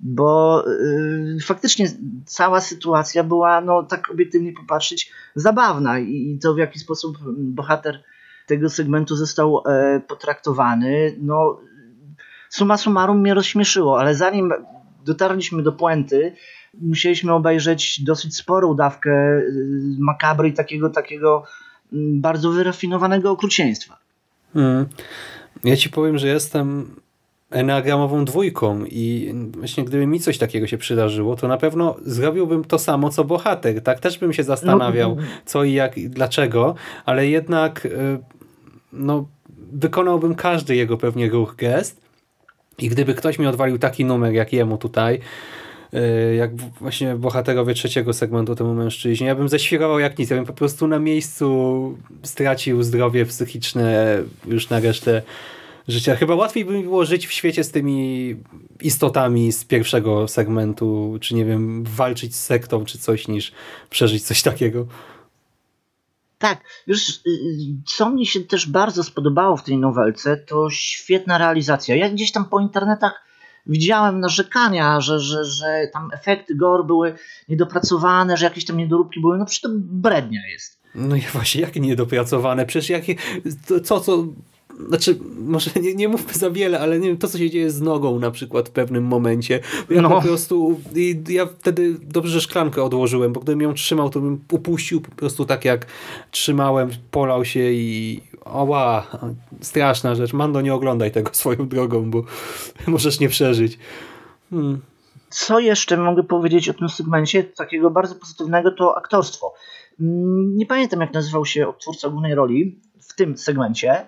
Bo yy, faktycznie cała sytuacja była, no tak obiektywnie popatrzeć, zabawna i to w jaki sposób bohater tego segmentu został e, potraktowany, no suma summarum mnie rozśmieszyło, ale zanim dotarliśmy do puenty, musieliśmy obejrzeć dosyć sporą dawkę y, makabry i takiego, takiego bardzo wyrafinowanego okrucieństwa. Mm. Ja ci powiem, że jestem enneagramową dwójką i właśnie gdyby mi coś takiego się przydarzyło, to na pewno zrobiłbym to samo, co bohater. Tak też bym się zastanawiał, no. co i jak, i dlaczego, ale jednak y, no, wykonałbym każdy jego pewnie ruch, gest i gdyby ktoś mi odwalił taki numer jak jemu tutaj, jak właśnie bohaterowie trzeciego segmentu temu mężczyźnie. Ja bym zaświrował jak nic. Ja bym po prostu na miejscu stracił zdrowie psychiczne już na resztę życia. Chyba łatwiej by mi było żyć w świecie z tymi istotami z pierwszego segmentu, czy nie wiem, walczyć z sektą, czy coś, niż przeżyć coś takiego. Tak, już y, co mi się też bardzo spodobało w tej nowelce, to świetna realizacja. Ja gdzieś tam po internetach widziałem narzekania, że, że, że tam efekty gore były niedopracowane, że jakieś tam niedoróbki były, no przecież to brednia jest. No i właśnie, jakie niedopracowane? Przecież jakie, co, co, znaczy, może nie, nie mówmy za wiele, ale nie wiem, to co się dzieje z nogą na przykład w pewnym momencie. Ja no. po prostu, ja wtedy dobrze że szklankę odłożyłem, bo gdybym ją trzymał, to bym upuścił po prostu tak jak trzymałem, polał się i oła, straszna rzecz. Mando, nie oglądaj tego swoją drogą, bo możesz nie przeżyć. Hmm. Co jeszcze mogę powiedzieć o tym segmencie takiego bardzo pozytywnego, to aktorstwo. Nie pamiętam, jak nazywał się twórca głównej roli w tym segmencie,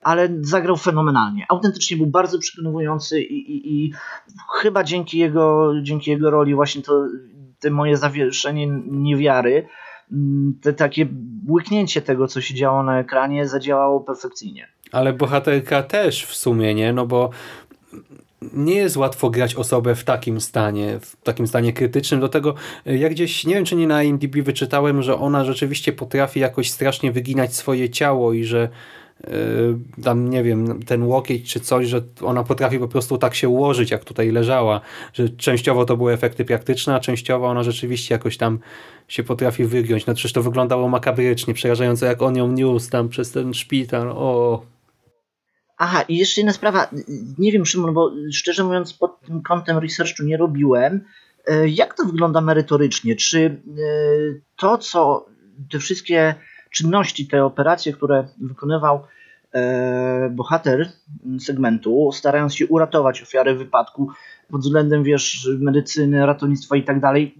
ale zagrał fenomenalnie. Autentycznie był bardzo przekonujący i, i, i chyba dzięki jego, dzięki jego roli właśnie to te moje zawieszenie niewiary, mm, te takie łyknięcie tego, co się działo na ekranie, zadziałało perfekcyjnie. Ale bohaterka też w sumie, nie? No bo nie jest łatwo grać osobę w takim stanie, w takim stanie krytycznym. Do tego ja gdzieś, nie wiem czy nie na IMDb wyczytałem, że ona rzeczywiście potrafi jakoś strasznie wyginać swoje ciało i że tam nie wiem, ten łokieć czy coś, że ona potrafi po prostu tak się ułożyć, jak tutaj leżała, że częściowo to były efekty praktyczne, a częściowo ona rzeczywiście jakoś tam się potrafi wygiąć. No przecież to wyglądało makabrycznie, przerażająco jak on ją niósł tam przez ten szpital, o... Aha, i jeszcze jedna sprawa, nie wiem Szymon, bo szczerze mówiąc pod tym kątem researchu nie robiłem, E, Jak to wygląda merytorycznie? Czy e, to, co te wszystkie czynności, te operacje, które wykonywał e, bohater segmentu, starając się uratować ofiarę wypadku pod względem, wiesz, medycyny, ratownictwa i tak dalej,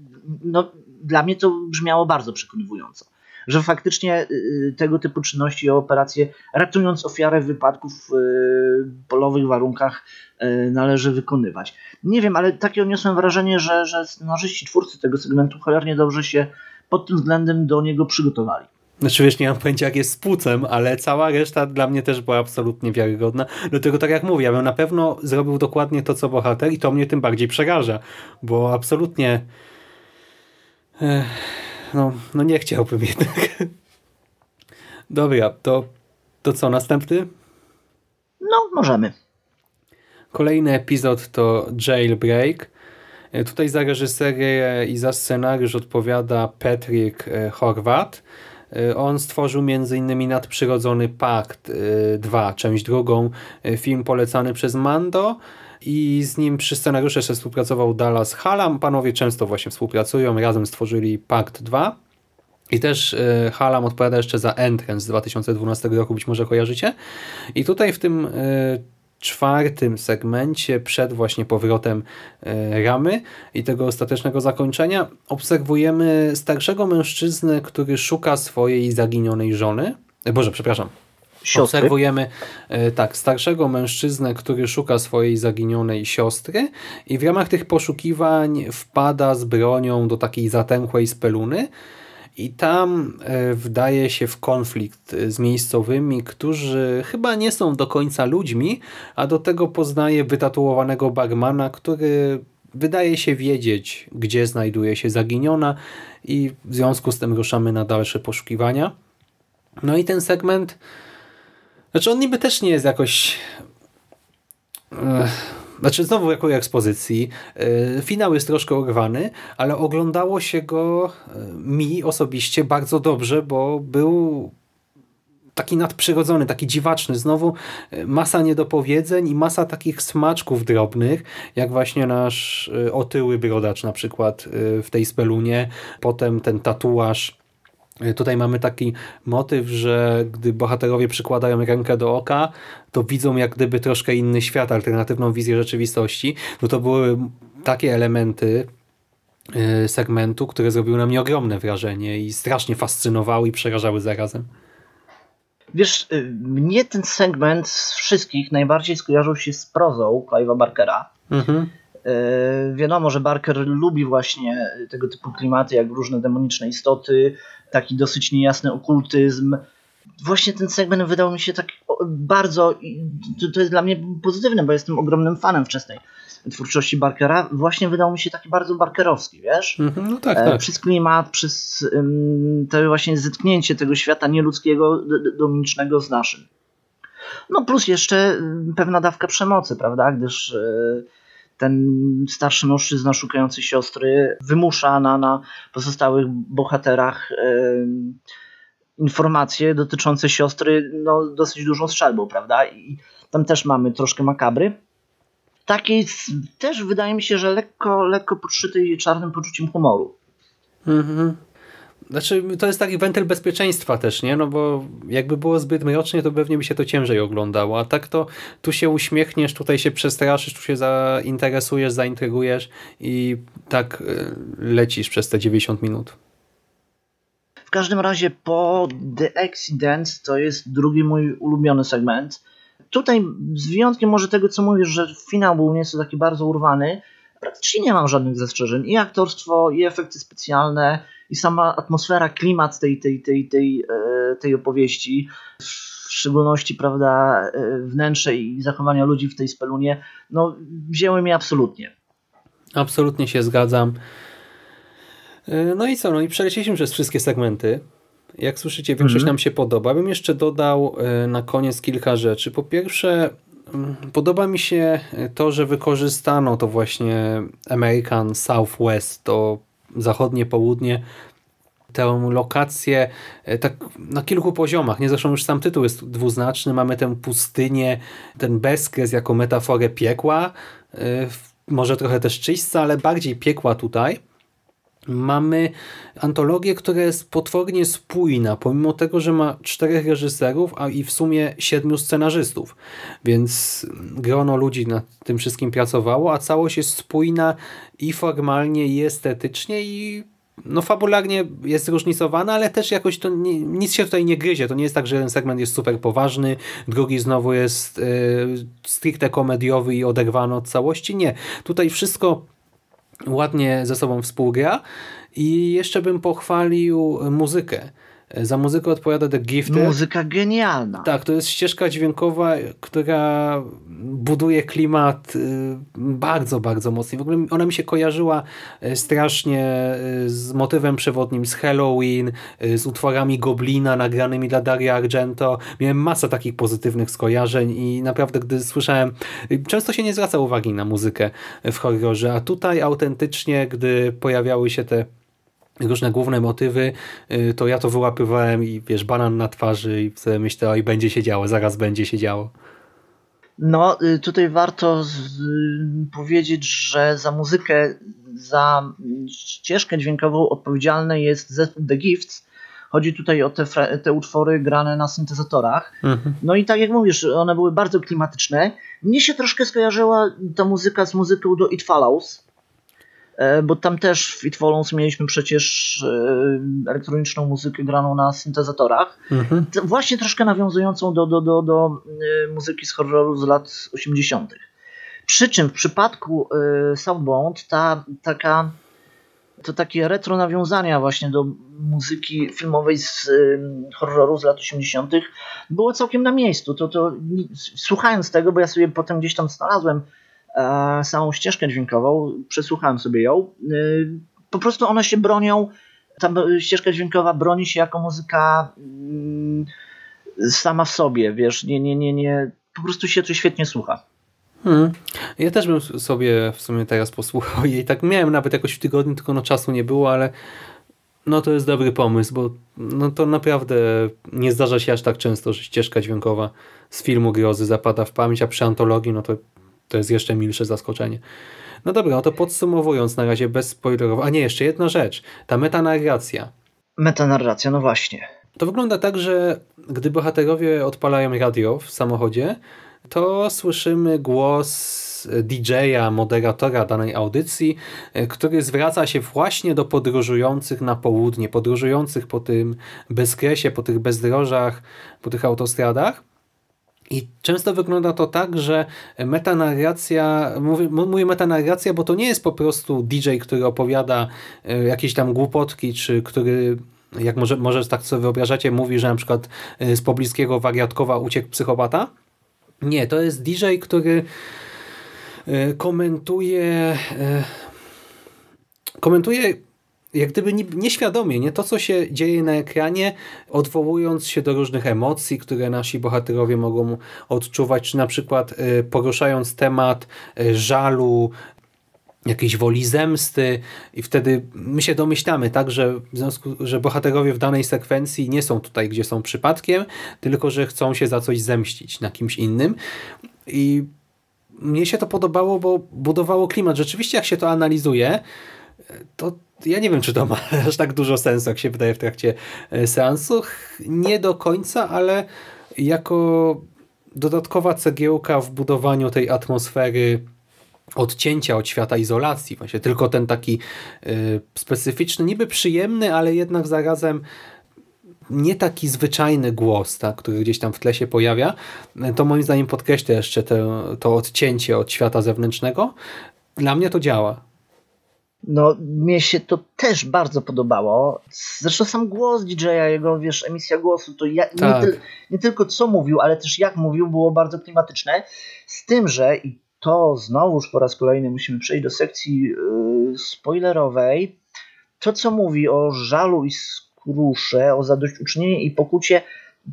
no dla mnie to brzmiało bardzo przekonywująco. Że faktycznie y, tego typu czynności i operacje, ratując ofiarę wypadków w y, polowych warunkach, należy wykonywać. Nie wiem, ale takie odniosłem wrażenie, że, że scenarzyści, twórcy tego segmentu cholernie dobrze się pod tym względem do niego przygotowali. Znaczy wiesz, nie mam pojęcia jak jest z płucem, ale cała reszta dla mnie też była absolutnie wiarygodna. Dlatego tak jak mówię, ja bym na pewno zrobił dokładnie to, co bohater i to mnie tym bardziej przeraża, bo absolutnie Ech, no, no nie chciałbym jednak. Dobra, to, to co, następny? No, możemy. Kolejny epizod to Jailbreak. E, Tutaj za reżyserię i za scenariusz odpowiada Patrick e, Horvat. E, On stworzył m.in. Nadprzyrodzony Pakt 2, część drugą, e, film polecany przez Mando i z nim przy scenariuszu jeszcze współpracował Dallas Hallam. Panowie często właśnie współpracują, razem stworzyli Pakt 2. I też Hallam odpowiada jeszcze za Entrance z 2012 roku, być może kojarzycie. I tutaj w tym czwartym segmencie, przed właśnie powrotem e, Ramy i tego ostatecznego zakończenia, obserwujemy starszego mężczyznę, który szuka swojej zaginionej żony. E, Boże, przepraszam. Siostry. Obserwujemy e, tak, starszego mężczyznę, który szuka swojej zaginionej siostry i w ramach tych poszukiwań wpada z bronią do takiej zatęchłej speluny i tam e, wdaje się w konflikt e, z miejscowymi, którzy chyba nie są do końca ludźmi, a do tego poznaje wytatuowanego barmana, który wydaje się wiedzieć, gdzie znajduje się zaginiona i w związku z tym ruszamy na dalsze poszukiwania. No i ten segment, znaczy on niby też nie jest jakoś Ech, Znaczy znowu jako ekspozycji. Yy, Finał jest troszkę urwany, ale oglądało się go yy, mi osobiście bardzo dobrze, bo był taki nadprzyrodzony, taki dziwaczny. Znowu yy, masa niedopowiedzeń i masa takich smaczków drobnych, jak właśnie nasz otyły brodacz na przykład w tej spelunie. Potem ten tatuaż Tutaj mamy taki motyw, że gdy bohaterowie przykładają rękę do oka, to widzą jak gdyby troszkę inny świat, alternatywną wizję rzeczywistości. No to były takie elementy y, segmentu, które zrobiły na mnie ogromne wrażenie i strasznie fascynowały i przerażały zarazem. Wiesz, y, mnie ten segment z wszystkich najbardziej skojarzył się z prozą Clive'a Barkera. Mhm. E, Wiadomo, że Barker lubi właśnie tego typu klimaty, jak różne demoniczne istoty, taki dosyć niejasny okultyzm. Właśnie ten segment wydał mi się tak bardzo, to, jest dla mnie pozytywne, bo jestem ogromnym fanem wczesnej twórczości Barkera. Właśnie wydał mi się taki bardzo barkerowski, wiesz? Mhm, no tak, E, tak. Przez klimat, przez to właśnie zetknięcie tego świata nieludzkiego, d- d- demonicznego z naszym. No plus jeszcze pewna dawka przemocy, prawda? Gdyż y, ten starszy mężczyzna szukający siostry wymusza na, na pozostałych bohaterach informacje dotyczące siostry no, dosyć dużą strzelbą, prawda? I tam też mamy troszkę makabry. Takiej też wydaje mi się, że lekko, lekko podszytej czarnym poczuciem humoru. Mhm. Znaczy, to jest taki wentyl bezpieczeństwa też, nie? No bo jakby było zbyt mrocznie, to pewnie by się to ciężej oglądało. A tak to tu się uśmiechniesz, tutaj się przestraszysz, tu się zainteresujesz, zaintrygujesz i tak y, lecisz przez te 90 minut. W każdym razie po The Accident to jest drugi mój ulubiony segment. Tutaj z wyjątkiem może tego, co mówisz, że finał był nieco taki bardzo urwany, praktycznie nie mam żadnych zastrzeżeń. I aktorstwo, i efekty specjalne, i sama atmosfera, klimat tej, tej, tej, tej, e, tej opowieści, w szczególności prawda, e, wnętrze i zachowania ludzi w tej spelunie, no wzięły mnie absolutnie. Absolutnie się zgadzam. Y, No i co? No i przeleciliśmy przez wszystkie segmenty. Jak słyszycie, większość Mhm. nam się podoba. Bym jeszcze dodał na koniec kilka rzeczy. Po pierwsze, podoba mi się to, że wykorzystano to właśnie American Southwest, to zachodnie południe, tę lokację e, tak na kilku poziomach. Nie zresztą już sam tytuł jest dwuznaczny. Mamy tę pustynię, ten bezkres jako metaforę piekła e, może trochę też czyśćca, ale bardziej piekła tutaj. Mamy antologię, która jest potwornie spójna, pomimo tego, że ma czterech reżyserów, a i w sumie siedmiu scenarzystów. Więc grono ludzi nad tym wszystkim pracowało, a całość jest spójna i formalnie, i estetycznie, i no fabularnie jest zróżnicowana, ale też jakoś to nie, nic się tutaj nie gryzie. To nie jest tak, że jeden segment jest super poważny, drugi znowu jest y, stricte komediowy i oderwany od całości. Nie. Tutaj wszystko ładnie ze sobą współgra i jeszcze bym pochwalił muzykę. Za muzykę odpowiada The Gifted. Muzyka genialna. Tak, to jest ścieżka dźwiękowa, która buduje klimat y, bardzo, bardzo mocno. W ogóle ona mi się kojarzyła y, strasznie y, z motywem przewodnim z Halloween, z utworami Goblina nagranymi dla Daria Argento. Miałem masę takich pozytywnych skojarzeń i naprawdę, gdy słyszałem, często się nie zwraca uwagi na muzykę w horrorze, a tutaj autentycznie, gdy pojawiały się te różne główne motywy, y, to ja to wyłapywałem i wiesz, banan na twarzy i sobie myślę, oj, będzie się działo, zaraz będzie się działo. No, y, tutaj warto z, powiedzieć, że za muzykę, za ścieżkę dźwiękową odpowiedzialny jest zespół The Gifts. Chodzi tutaj o te, te utwory grane na syntezatorach. Mhm. No i tak jak mówisz, one były bardzo klimatyczne. Mnie się troszkę skojarzyła ta muzyka z muzyką do It Follows bo tam też w It Follows mieliśmy przecież e, elektroniczną muzykę graną na syntezatorach, mhm. właśnie troszkę nawiązującą do, do, do, do e, muzyki z horroru z lat 80. Przy czym w przypadku Southbound ta taka to takie retro nawiązania właśnie do muzyki filmowej z horroru z lat 80. było całkiem na miejscu. To, to, słuchając tego, bo ja sobie potem gdzieś tam znalazłem E, samą ścieżkę dźwiękową, przesłuchałem sobie ją. E, po prostu one się bronią, ta ścieżka dźwiękowa broni się jako muzyka mm, sama w sobie, wiesz, nie, nie, nie, nie, po prostu się to świetnie słucha. Hmm. Ja też bym sobie w sumie teraz posłuchał jej. Tak miałem nawet jakoś w tygodniu, tylko no czasu nie było, ale no to jest dobry pomysł, bo no to naprawdę nie zdarza się aż tak często, że ścieżka dźwiękowa z filmu grozy zapada w pamięć, a przy antologii no to to jest jeszcze milsze zaskoczenie. No dobra, no to podsumowując na razie bez spoilerów. A nie, jeszcze jedna rzecz. Ta metanarracja. Metanarracja, no właśnie. To wygląda tak, że gdy bohaterowie odpalają radio w samochodzie, to słyszymy głos DJ-a, moderatora danej audycji, który zwraca się właśnie do podróżujących na południe, podróżujących po tym bezkresie, po tych bezdrożach, po tych autostradach i często wygląda to tak, że metanarracja, mówię, mówię metanarracja, bo to nie jest po prostu DJ, który opowiada e, jakieś tam głupotki, czy który jak może, może tak sobie wyobrażacie, mówi, że na przykład e, z pobliskiego wariatkowa uciekł psychopata. Nie, to jest DJ, który e, komentuje komentuje jak gdyby nieświadomie, nie? To, co się dzieje na ekranie, odwołując się do różnych emocji, które nasi bohaterowie mogą odczuwać, czy na przykład y, poruszając temat y, żalu, jakiejś woli zemsty. I wtedy my się domyślamy, tak, że, w związku, że bohaterowie w danej sekwencji nie są tutaj, gdzie są przypadkiem, tylko że chcą się za coś zemścić na kimś innym. I mnie się to podobało, bo budowało klimat. Rzeczywiście jak się to analizuje, to ja nie wiem, czy to ma aż tak dużo sensu, jak się wydaje w trakcie e, seansu. Nie do końca, ale jako dodatkowa cegiełka w budowaniu tej atmosfery odcięcia od świata izolacji. Właśnie tylko ten taki y, specyficzny, niby przyjemny, ale jednak zarazem nie taki zwyczajny głos, tak, który gdzieś tam w tle się pojawia, to moim zdaniem podkreśla jeszcze te, to odcięcie od świata zewnętrznego. Dla mnie to działa. No, mnie się to też bardzo podobało. Zresztą sam głos DJ-a, jego, wiesz, emisja głosu, to ja, tak. nie, ty, nie, tylko co mówił, ale też jak mówił, było bardzo klimatyczne. Z tym, że i to znowuż po raz kolejny musimy przejść do sekcji yy, spoilerowej. To, co mówi o żalu i skrusze, o zadośćuczynieniu i pokucie,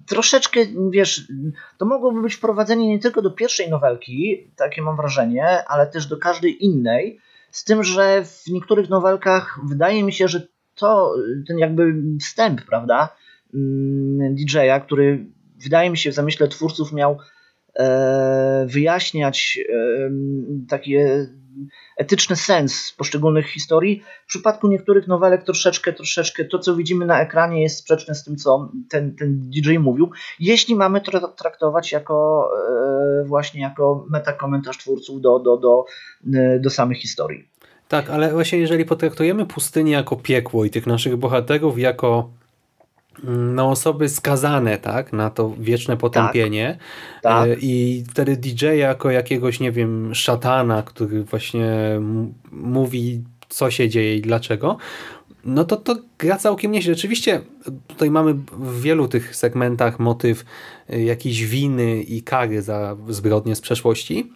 troszeczkę, wiesz, to mogłoby być wprowadzenie nie tylko do pierwszej nowelki, takie mam wrażenie, ale też do każdej innej z tym, że w niektórych nowelkach wydaje mi się, że to ten jakby wstęp, prawda, mm, DJ-a, który wydaje mi się w zamyśle twórców miał e, wyjaśniać e, takie etyczny sens poszczególnych historii. W przypadku niektórych nowelek troszeczkę, troszeczkę to, co widzimy na ekranie jest sprzeczne z tym, co ten, ten DJ mówił. Jeśli mamy to traktować jako e, właśnie jako metakomentarz twórców do, do, do, e, do samych historii. Tak, ale właśnie jeżeli potraktujemy pustynię jako piekło i tych naszych bohaterów jako no, osoby skazane tak, na to wieczne potępienie Tak. e, i wtedy DJ jako jakiegoś, nie wiem, szatana, który właśnie mówi co się dzieje i dlaczego, no to to gra całkiem nieźle. Rzeczywiście tutaj mamy w wielu tych segmentach motyw y, jakiejś winy i kary za zbrodnie z przeszłości,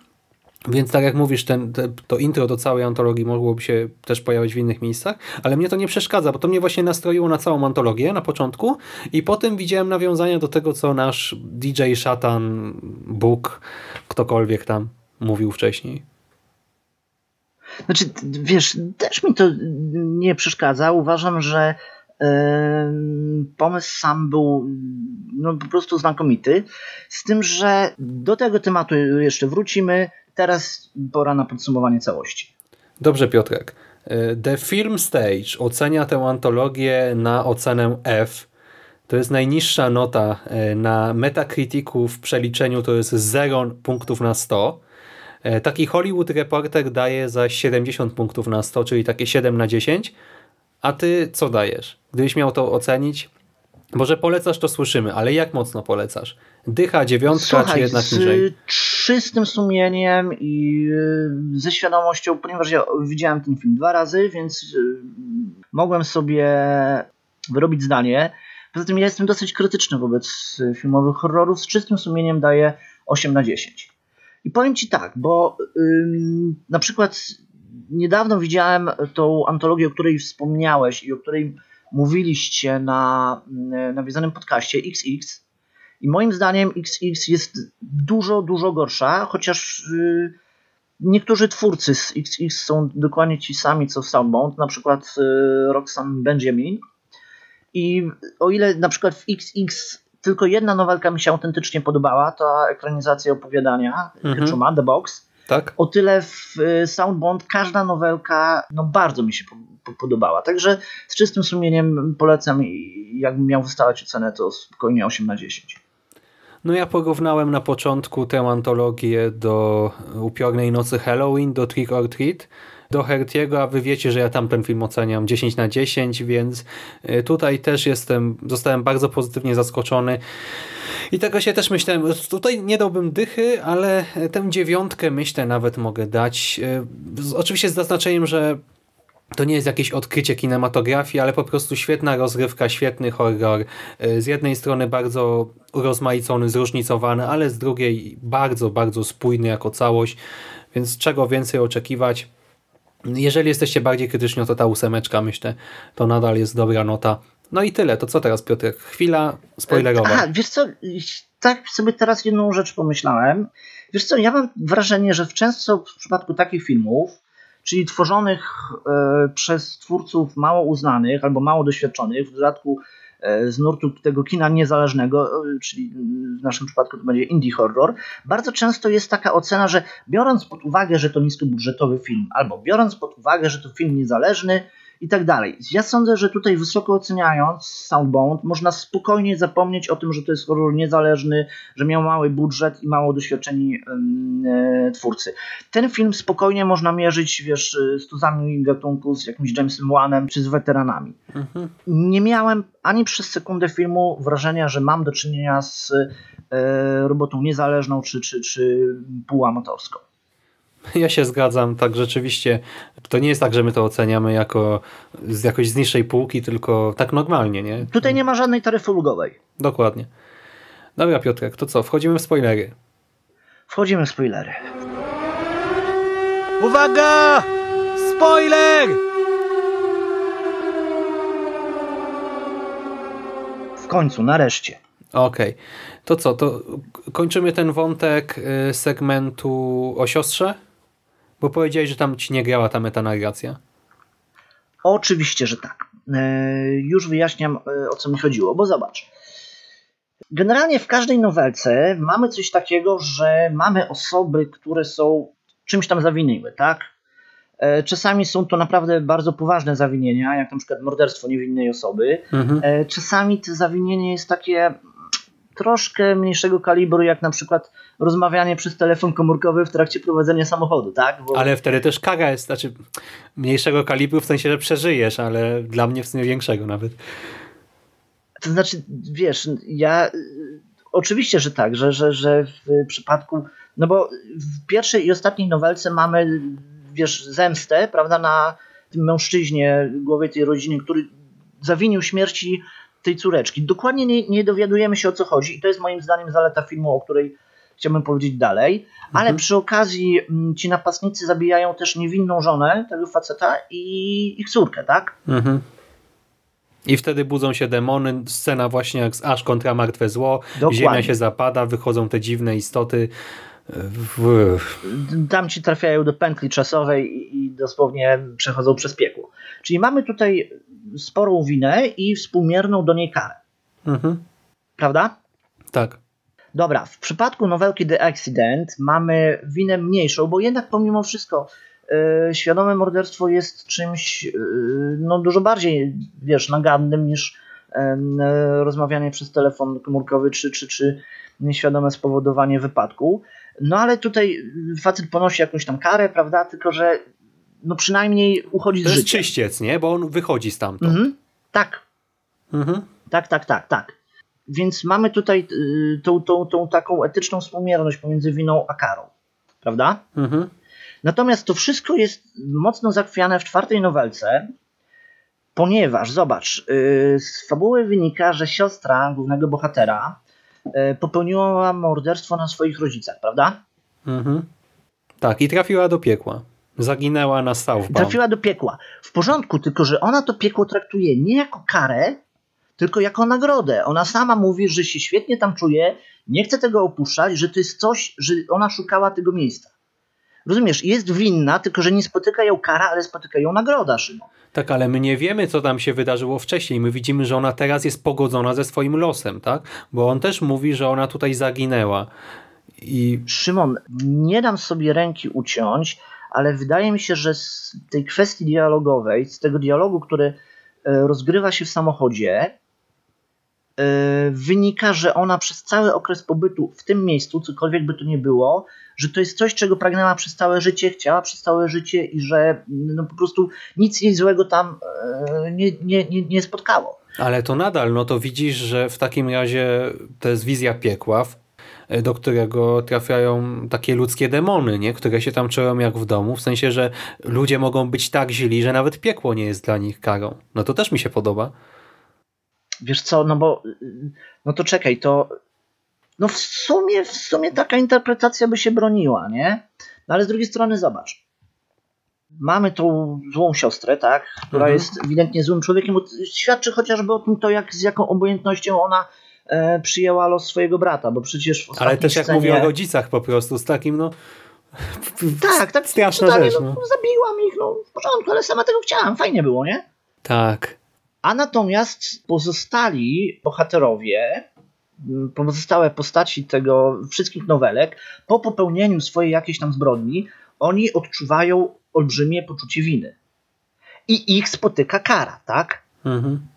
więc tak jak mówisz, ten, te, to intro do całej antologii mogłoby się też pojawić w innych miejscach, ale mnie to nie przeszkadza, bo to mnie właśnie nastroiło na całą antologię na początku i potem widziałem nawiązania do tego, co nasz DJ Szatan, Bóg, ktokolwiek tam mówił wcześniej. Znaczy, wiesz, też mi to nie przeszkadza. Uważam, że em, pomysł sam był no, po prostu znakomity. Z tym, że do tego tematu jeszcze wrócimy. Teraz pora na podsumowanie całości. Dobrze, Piotrek. Y, The Film Stage ocenia tę antologię na ocenę F. To jest najniższa nota y, na Metacriticu w przeliczeniu to jest 0 punktów na 100. Y, Taki Hollywood Reporter daje za 70 punktów na 100, czyli takie 7 na 10. A ty co dajesz? Gdybyś miał to ocenić? Może polecasz, to słyszymy, ale jak mocno polecasz? Dycha, dziewiątka, czy jednak z niżej? czystym sumieniem i y, ze świadomością, ponieważ ja widziałem ten film dwa razy, więc y, mogłem sobie wyrobić zdanie. Poza tym ja jestem dosyć krytyczny wobec filmowych horrorów. Z czystym sumieniem daję 8 na 10. I powiem Ci tak, bo ym, na przykład niedawno widziałem tą antologię, o której wspomniałeś i o której mówiliście na y, nawiązanym podcaście XX. I moim zdaniem XX jest dużo, dużo gorsza, chociaż y, niektórzy twórcy z XX są dokładnie ci sami co Soundbound, na przykład y, Roxanne Benjamin. I o ile na przykład w XX tylko jedna nowelka mi się autentycznie podobała, ta ekranizacja opowiadania Mhm. Hitchuma, The Box, Tak? o tyle w y, Soundbound każda nowelka no, bardzo mi się podobała. Także z czystym sumieniem polecam i jakbym miał wystawiać ocenę, to spokojnie 8 na 10. No ja porównałem na początku tę antologię do Upiornej Nocy Halloween, do Trick or Treat, do Hertiego, a wy wiecie, że ja tamten film oceniam 10 na 10, więc y, tutaj też jestem, zostałem bardzo pozytywnie zaskoczony. I tego się też myślałem, tutaj nie dałbym dychy, ale tę dziewiątkę myślę nawet mogę dać. Z- Oczywiście z zaznaczeniem, że to nie jest jakieś odkrycie kinematografii, ale po prostu świetna rozrywka, świetny horror. Y, Z jednej strony bardzo urozmaicony, zróżnicowany, ale z drugiej bardzo, bardzo spójny jako całość, więc czego więcej oczekiwać. Jeżeli jesteście bardziej krytyczni, to ta ósemeczka, myślę, to nadal jest dobra nota. No i tyle. To co teraz, Piotrek? Chwila spoilerowa. Aha, wiesz co, tak sobie teraz jedną rzecz pomyślałem. Wiesz co, ja mam wrażenie, że w często w przypadku takich filmów, czyli tworzonych e, przez twórców mało uznanych albo mało doświadczonych, w dodatku e, z nurtu tego kina niezależnego, e, czyli w naszym przypadku to będzie indie horror, bardzo często jest taka ocena, że biorąc pod uwagę, że to niskobudżetowy film, albo biorąc pod uwagę, że to film niezależny i tak dalej. Ja sądzę, że tutaj wysoko oceniając Soundbound, można spokojnie zapomnieć o tym, że to jest horror niezależny, że miał mały budżet i mało doświadczeni e, twórcy. Ten film spokojnie można mierzyć, wiesz, z tuzami gatunku, z jakimś Jamesem Wanem czy z weteranami. Mhm. Nie miałem ani przez sekundę filmu wrażenia, że mam do czynienia z e, robotą niezależną czy, czy, czy półamatorską. Ja się zgadzam, tak rzeczywiście. To nie jest tak, że my to oceniamy jako z jakoś z niższej półki, tylko tak normalnie, nie? Tutaj nie ma żadnej taryfy ulgowej. Dokładnie. Dobra, Piotrek, to co? Wchodzimy w spoilery. Wchodzimy w spoilery. Uwaga! Spoiler! W końcu, nareszcie. Okej. To co? To kończymy ten wątek y, segmentu o siostrze? Bo powiedziałeś, że tam ci nie grała ta metanarracja. Oczywiście, że tak. E, Już wyjaśniam, e, o co mi chodziło, bo zobacz. Generalnie w każdej nowelce mamy coś takiego, że mamy osoby, które są czymś tam zawiniły, tak? E, Czasami są to naprawdę bardzo poważne zawinienia, jak na przykład morderstwo niewinnej osoby. Mhm. Czasami to zawinienie jest takie troszkę mniejszego kalibru, jak na przykład rozmawianie przez telefon komórkowy w trakcie prowadzenia samochodu, tak? Bo Ale wtedy też kara jest, znaczy mniejszego kalibru w sensie, że przeżyjesz, ale dla mnie w sumie większego nawet. To znaczy, wiesz, ja oczywiście, że tak, że, że, że w przypadku, no bo w pierwszej i ostatniej nowelce mamy, wiesz, zemstę, prawda, na tym mężczyźnie, głowie tej rodziny, który zawinił śmierci tej córeczki. Dokładnie nie, nie dowiadujemy się o co chodzi i to jest moim zdaniem zaleta filmu, o której chciałbym powiedzieć dalej, ale przy okazji mm, ci napastnicy zabijają też niewinną żonę tego faceta i ich córkę, tak? Mhm. I wtedy budzą się demony, scena właśnie jak z Aż kontra martwe zło, Dokładnie. ziemia się zapada, wychodzą te dziwne istoty. W- tam ci trafiają do pętli czasowej i, i dosłownie przechodzą przez piekło. Czyli mamy tutaj sporą winę i współmierną do niej karę. Mhm. Prawda? Tak. Dobra, w przypadku nowelki The Accident mamy winę mniejszą, bo jednak pomimo wszystko e, świadome morderstwo jest czymś e, no, dużo bardziej, wiesz, nagannym niż e, rozmawianie przez telefon komórkowy czy, czy, czy nieświadome spowodowanie wypadku. No ale tutaj facet ponosi jakąś tam karę, prawda? Tylko, że no przynajmniej uchodzi z To jest życia. czyściec, nie? Bo on wychodzi stamtąd. Mhm. Tak, Mhm. tak, tak, tak, tak. Więc mamy tutaj y, tą, tą, tą taką etyczną współmierność pomiędzy winą a karą. Prawda? Mhm. Natomiast to wszystko jest mocno zakwiane w czwartej nowelce, ponieważ, zobacz, y, z fabuły wynika, że siostra głównego bohatera popełniła morderstwo na swoich rodzicach, prawda? Mhm. Tak, i trafiła do piekła. Zaginęła na Southbound. Trafiła do piekła. W porządku, tylko że ona to piekło traktuje nie jako karę, tylko jako nagrodę. Ona sama mówi, że się świetnie tam czuje, nie chce tego opuszczać, że to jest coś, że ona szukała tego miejsca. Rozumiesz, jest winna, tylko że nie spotyka ją kara, ale spotyka ją nagroda, Szymon. Tak, ale my nie wiemy, co tam się wydarzyło wcześniej. My widzimy, że ona teraz jest pogodzona ze swoim losem, tak? Bo on też mówi, że ona tutaj zaginęła. I Szymon, nie dam sobie ręki uciąć, ale wydaje mi się, że z tej kwestii dialogowej, z tego dialogu, który e, rozgrywa się w samochodzie, e, wynika, że ona przez cały okres pobytu w tym miejscu, cokolwiek by to nie było, że to jest coś, czego pragnęła przez całe życie, chciała przez całe życie i że no, po prostu nic jej złego tam e, nie, nie, nie, nie spotkało. Ale to nadal, no to widzisz, że w takim razie to jest wizja piekła, w- do którego trafiają takie ludzkie demony, nie? które się tam czują jak w domu, w sensie, że ludzie mogą być tak źli, że nawet piekło nie jest dla nich karą. No to też mi się podoba. Wiesz co, no bo no to czekaj, to no w sumie, w sumie taka interpretacja by się broniła, nie? No ale z drugiej strony zobacz. Mamy tą złą siostrę, tak, która Mhm. jest ewidentnie złym człowiekiem. Świadczy chociażby o tym to, jak, z jaką obojętnością ona e, przyjęła los swojego brata, bo przecież w Ale też jak scenie... mówię o rodzicach po prostu, z takim no... Tak, tak, Straszna totalnie, rzecz, no, no. Zabiłam ich, no w porządku, ale sama tego chciałam, fajnie było, nie? Tak. A natomiast pozostali bohaterowie, pozostałe postaci tego wszystkich nowelek, po popełnieniu swojej jakiejś tam zbrodni, oni odczuwają olbrzymie poczucie winy. I ich spotyka kara, tak? Mhm.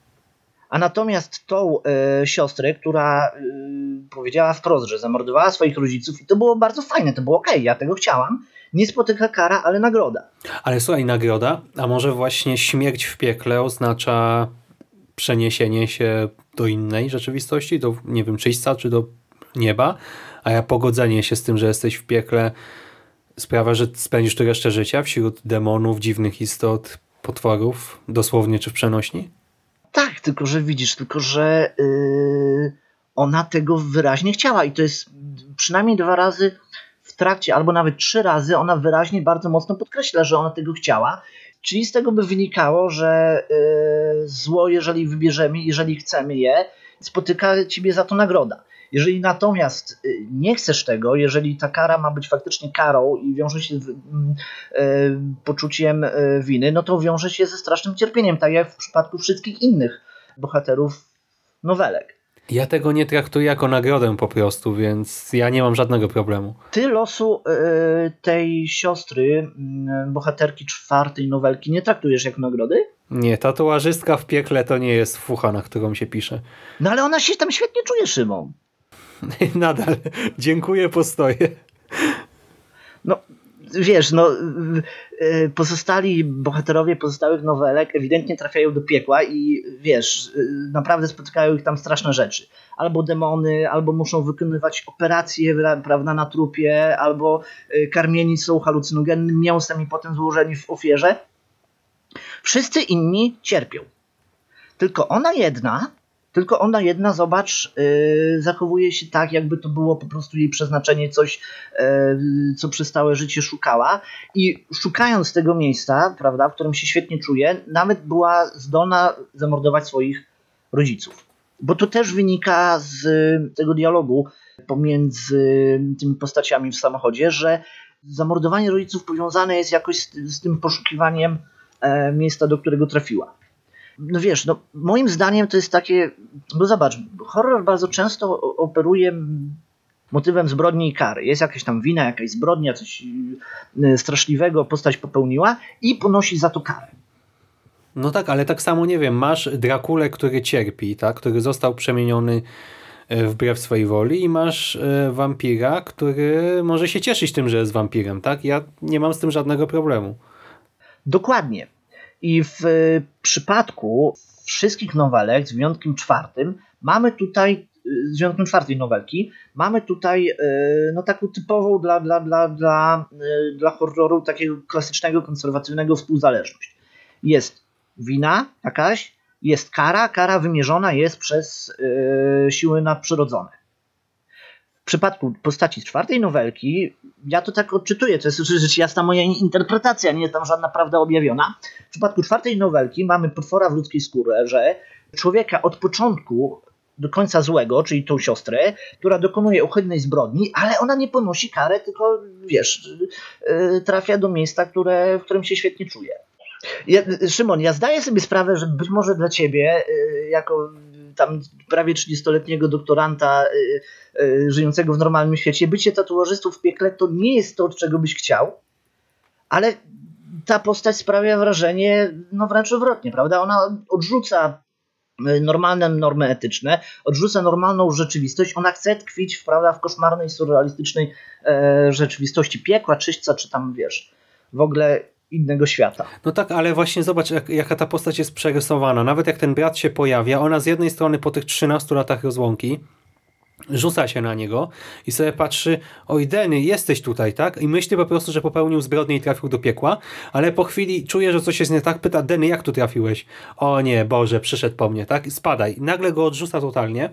A natomiast tą e, siostrę, która e, powiedziała wprost, że zamordowała swoich rodziców, i to było bardzo fajne, to było okej, ja tego chciałam, nie spotyka kara, ale nagroda. Ale słuchaj, nagroda, a może właśnie śmierć w piekle oznacza przeniesienie się do innej rzeczywistości, do, nie wiem, czyśćca, czy do nieba, a ja pogodzenie się z tym, że jesteś w piekle sprawia, że spędzisz tu resztę życia wśród demonów, dziwnych istot, potworów, dosłownie czy w przenośni? Tak, tylko że widzisz, tylko że yy, ona tego wyraźnie chciała i to jest przynajmniej dwa razy w trakcie, albo nawet trzy razy ona wyraźnie bardzo mocno podkreśla, że ona tego chciała. Czyli z tego by wynikało, że yy, zło, jeżeli wybierzemy, jeżeli chcemy je, spotyka ciebie za to nagroda. Jeżeli natomiast y, nie chcesz tego, jeżeli ta kara ma być faktycznie karą i wiąże się z mm, y, poczuciem y, winy, no to wiąże się ze strasznym cierpieniem, tak jak w przypadku wszystkich innych bohaterów nowelek. Ja tego nie traktuję jako nagrodę po prostu, więc ja nie mam żadnego problemu. Ty losu y, tej siostry, y, bohaterki czwartej nowelki, nie traktujesz jako nagrody? Nie, tatuażystka w piekle to nie jest fucha, na którą się pisze. No ale ona się tam świetnie czuje, Szymon. Nadal. Dziękuję, postoję. No, wiesz, no, y, pozostali bohaterowie pozostałych nowelek ewidentnie trafiają do piekła i wiesz, y, naprawdę spotykają ich tam straszne rzeczy. Albo demony, albo muszą wykonywać operacje, prawda, na trupie, albo y, karmieni są halucynogennym mięsem i potem złożeni w ofierze. Wszyscy inni cierpią. Tylko ona jedna tylko ona jedna, zobacz, yy, zachowuje się tak, jakby to było po prostu jej przeznaczenie, coś, yy, co przez całe życie szukała. I szukając tego miejsca, prawda, w którym się świetnie czuje, nawet była zdolna zamordować swoich rodziców. Bo to też wynika z tego dialogu pomiędzy tymi postaciami w samochodzie, że zamordowanie rodziców powiązane jest jakoś z, z tym poszukiwaniem e, miejsca, do którego trafiła no wiesz, no moim zdaniem to jest takie, no zobacz, horror bardzo często operuje motywem zbrodni i kary. Jest jakaś tam wina, jakaś zbrodnia, coś y, straszliwego postać popełniła i ponosi za to karę. No tak, ale tak samo, nie wiem, masz Drakulę, który cierpi, tak, który został przemieniony e, wbrew swojej woli i masz e, wampira, który może się cieszyć tym, że jest wampirem, tak? Ja nie mam z tym żadnego problemu. Dokładnie. I w e, przypadku wszystkich nowelek, z wyjątkiem czwartym, mamy tutaj, e, z wyjątkiem czwartej nowelki, mamy tutaj e, no, taką typową dla, dla, dla, dla, dla horroru takiego klasycznego, konserwatywnego współzależność. Jest wina jakaś, jest kara, kara wymierzona jest przez siły nadprzyrodzone w przypadku postaci czwartej nowelki, ja to tak odczytuję, to jest rzecz jasna moja interpretacja, nie jest tam żadna prawda objawiona. W przypadku czwartej nowelki mamy potwora w ludzkiej skórze, człowieka od początku do końca złego, czyli tą siostrę, która dokonuje ohydnej zbrodni, ale ona nie ponosi karę, tylko wiesz, y, trafia do miejsca, które, w którym się świetnie czuje. Ja, Szymon, ja zdaję sobie sprawę, że być może dla ciebie, y, jako tam prawie 30-letniego doktoranta y, y, żyjącego w normalnym świecie, bycie tatuażystą w piekle to nie jest to, czego byś chciał, ale ta postać sprawia wrażenie, no wręcz odwrotnie, prawda? Ona odrzuca y, normalne normy etyczne, odrzuca normalną rzeczywistość, ona chce tkwić prawda, w koszmarnej, surrealistycznej e, rzeczywistości. Piekła, czyśćca, czy tam, wiesz, w ogóle innego świata. No tak, ale właśnie zobacz, jak, jaka ta postać jest przerysowana. Nawet jak ten brat się pojawia, ona z jednej strony po tych 13 latach rozłąki rzuca się na niego i sobie patrzy, oj Denny, jesteś tutaj, tak? I myśli po prostu, że popełnił zbrodnię i trafił do piekła, ale po chwili czuje, że coś jest nie tak, pyta, Denny, jak tu trafiłeś? O nie, Boże, przyszedł po mnie, tak? Spadaj. I nagle go odrzuca totalnie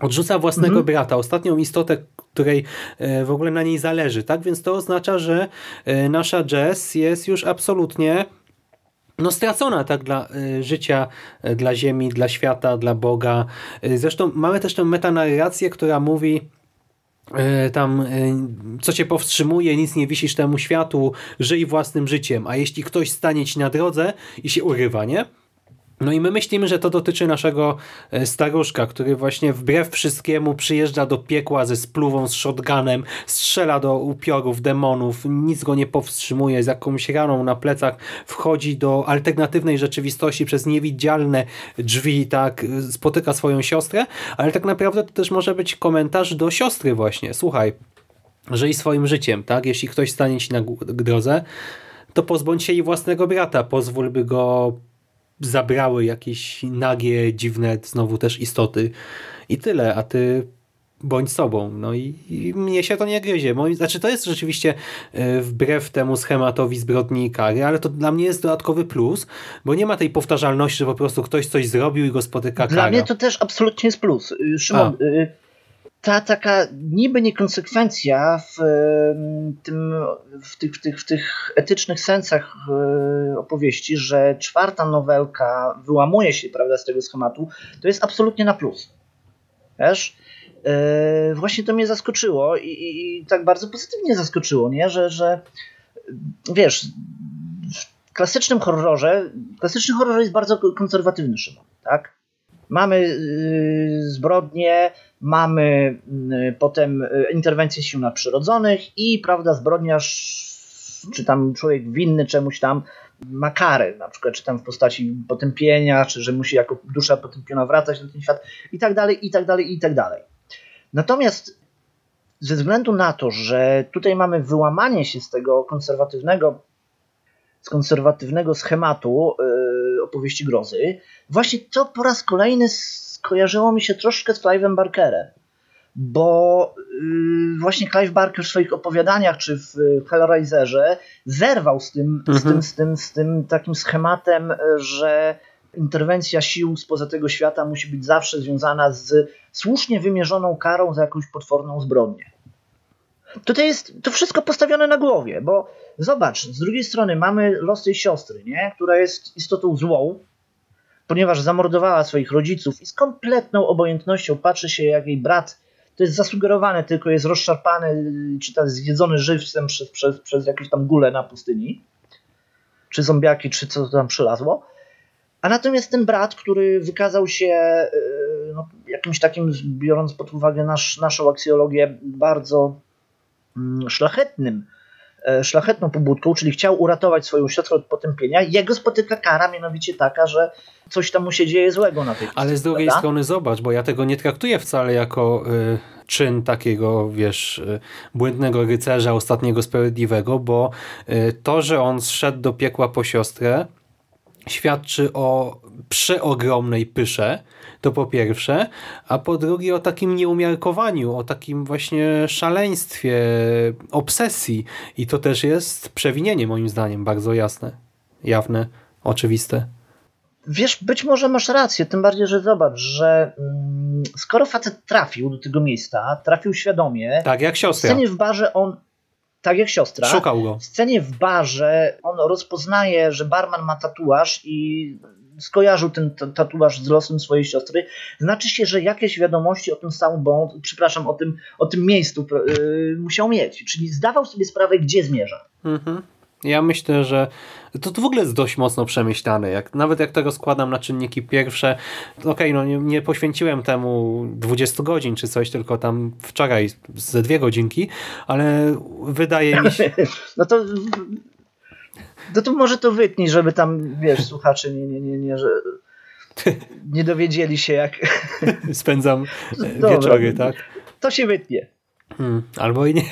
Odrzuca własnego mhm. brata, ostatnią istotę, której e, w ogóle na niej zależy, tak? Więc to oznacza, że e, nasza Jess jest już absolutnie no stracona tak dla y, życia, dla ziemi, dla świata, dla Boga. Zresztą mamy też tę metanarrację, która mówi tam, co cię powstrzymuje, nic nie wisisz temu światu, żyj własnym życiem, a jeśli ktoś stanie ci na drodze i się urywa, nie? No i my myślimy, że to dotyczy naszego e, staruszka, który właśnie wbrew wszystkiemu przyjeżdża do piekła ze spluwą, z shotgunem, strzela do upiorów, demonów, nic go nie powstrzymuje, z jakąś raną na plecach wchodzi do alternatywnej rzeczywistości przez niewidzialne drzwi, tak, spotyka swoją siostrę, ale tak naprawdę to też może być komentarz do siostry właśnie. Słuchaj, żyj swoim życiem, tak, jeśli ktoś stanie ci na drodze, to pozbądź się i własnego brata, pozwól by go zabrały jakieś nagie, dziwne znowu też istoty i tyle, a ty bądź sobą. No i, i mnie się to nie gryzie. Moim, znaczy to jest rzeczywiście e, wbrew temu schematowi zbrodni i kary, ale to dla mnie jest dodatkowy plus, bo nie ma tej powtarzalności, że po prostu ktoś coś zrobił i go spotyka Dla mnie to też absolutnie jest plus. Y, Szymon, ta taka niby niekonsekwencja w, tym, w, tych, w, tych, w tych etycznych sensach e, opowieści, że czwarta nowelka wyłamuje się prawda, z tego schematu, to jest absolutnie na plus. Wiesz? E, właśnie to mnie zaskoczyło i, i, i, tak bardzo pozytywnie zaskoczyło, nie? Że, że wiesz, w klasycznym horrorze, klasyczny horror jest bardzo konserwatywny, Szymon, tak? Mamy yy, zbrodnie, mamy yy, potem yy, interwencję sił nadprzyrodzonych i prawda, zbrodniarz czy tam człowiek winny czemuś tam ma karę, na przykład czy tam w postaci potępienia, czy że musi jako dusza potępiona wracać na ten świat i tak dalej, i tak dalej, i tak dalej. Natomiast ze względu na to, że tutaj mamy wyłamanie się z tego konserwatywnego z konserwatywnego schematu opowieści grozy, właśnie to po raz kolejny skojarzyło mi się troszkę z Clive'em Barkerem. Bo yy, właśnie Clive Barker w swoich opowiadaniach, czy w Hellraiserze zerwał z tym, Mhm. z, tym, z, tym, z tym takim schematem, że interwencja sił spoza tego świata musi być zawsze związana z słusznie wymierzoną karą za jakąś potworną zbrodnię. Tutaj jest to wszystko postawione na głowie, bo zobacz, z drugiej strony mamy los tej siostry, nie? która jest istotą złą, ponieważ zamordowała swoich rodziców i z kompletną obojętnością patrzy się, jak jej brat, to jest zasugerowane, tylko jest rozszarpany, czy tam zjedzony żywcem przez, przez, przez jakieś tam gule na pustyni, czy zombiaki, czy co tam przylazło. A natomiast ten brat, który wykazał się yy, no, jakimś takim, biorąc pod uwagę nasz, naszą aksjologię, bardzo mm, szlachetnym, szlachetną pobudką, czyli chciał uratować swoją siostrę od potępienia, jego spotyka kara mianowicie taka, że coś tam mu się dzieje złego na tej Ale z drugiej prawda? strony zobacz, bo ja tego nie traktuję wcale jako y, czyn takiego, wiesz, y, błędnego rycerza ostatniego sprawiedliwego, bo y, to, że on zszedł do piekła po siostrę, świadczy o przeogromnej pysze, to po pierwsze, a po drugie o takim nieumiarkowaniu, o takim właśnie szaleństwie, obsesji i to też jest przewinienie moim zdaniem bardzo jasne, jawne, oczywiste. Wiesz, być może masz rację, tym bardziej, że zobacz, że mm, skoro facet trafił do tego miejsca, trafił świadomie, Tak jak w siostra. scenie w barze on, tak jak siostra, Szukał go. w scenie w barze on rozpoznaje, że barman ma tatuaż i skojarzył ten ta- tatuaż z losem swojej siostry, znaczy się, że jakieś wiadomości o tym Soundbound, przepraszam, o tym, o tym miejscu yy, musiał mieć. Czyli zdawał sobie sprawę, gdzie zmierza. Mhm. Ja myślę, że to, to w ogóle jest dość mocno przemyślane. Jak, nawet jak to rozkładam na czynniki pierwsze, okej, no nie, nie poświęciłem temu 20 godzin czy coś, tylko tam wczoraj ze dwie godzinki, ale wydaje mi się, No to no to może to wytnij, żeby tam, wiesz, słuchacze nie, nie, nie, nie, że nie dowiedzieli się jak... spędzam e, Dobra. wieczory, tak? To się wytnie. Hmm, albo i nie.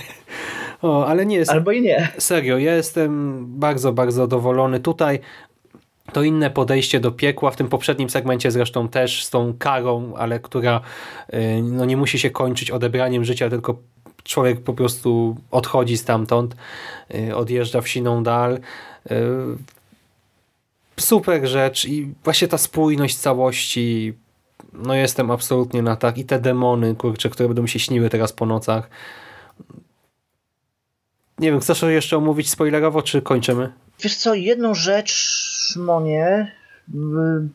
O, ale nie jest. Albo i nie. Serio, ja jestem bardzo, bardzo zadowolony. Tutaj to inne podejście do piekła, w tym poprzednim segmencie zresztą też z tą karą, ale która y, no, nie musi się kończyć odebraniem życia, tylko człowiek po prostu odchodzi stamtąd, y, odjeżdża w siną dal. Y, Super rzecz i właśnie ta spójność całości, no jestem absolutnie na tak. I te demony, kurczę, które będą mi się śniły teraz po nocach. Nie wiem, chcesz jeszcze omówić spoilerowo, czy kończymy? Wiesz co, jedną rzecz, Szymonie,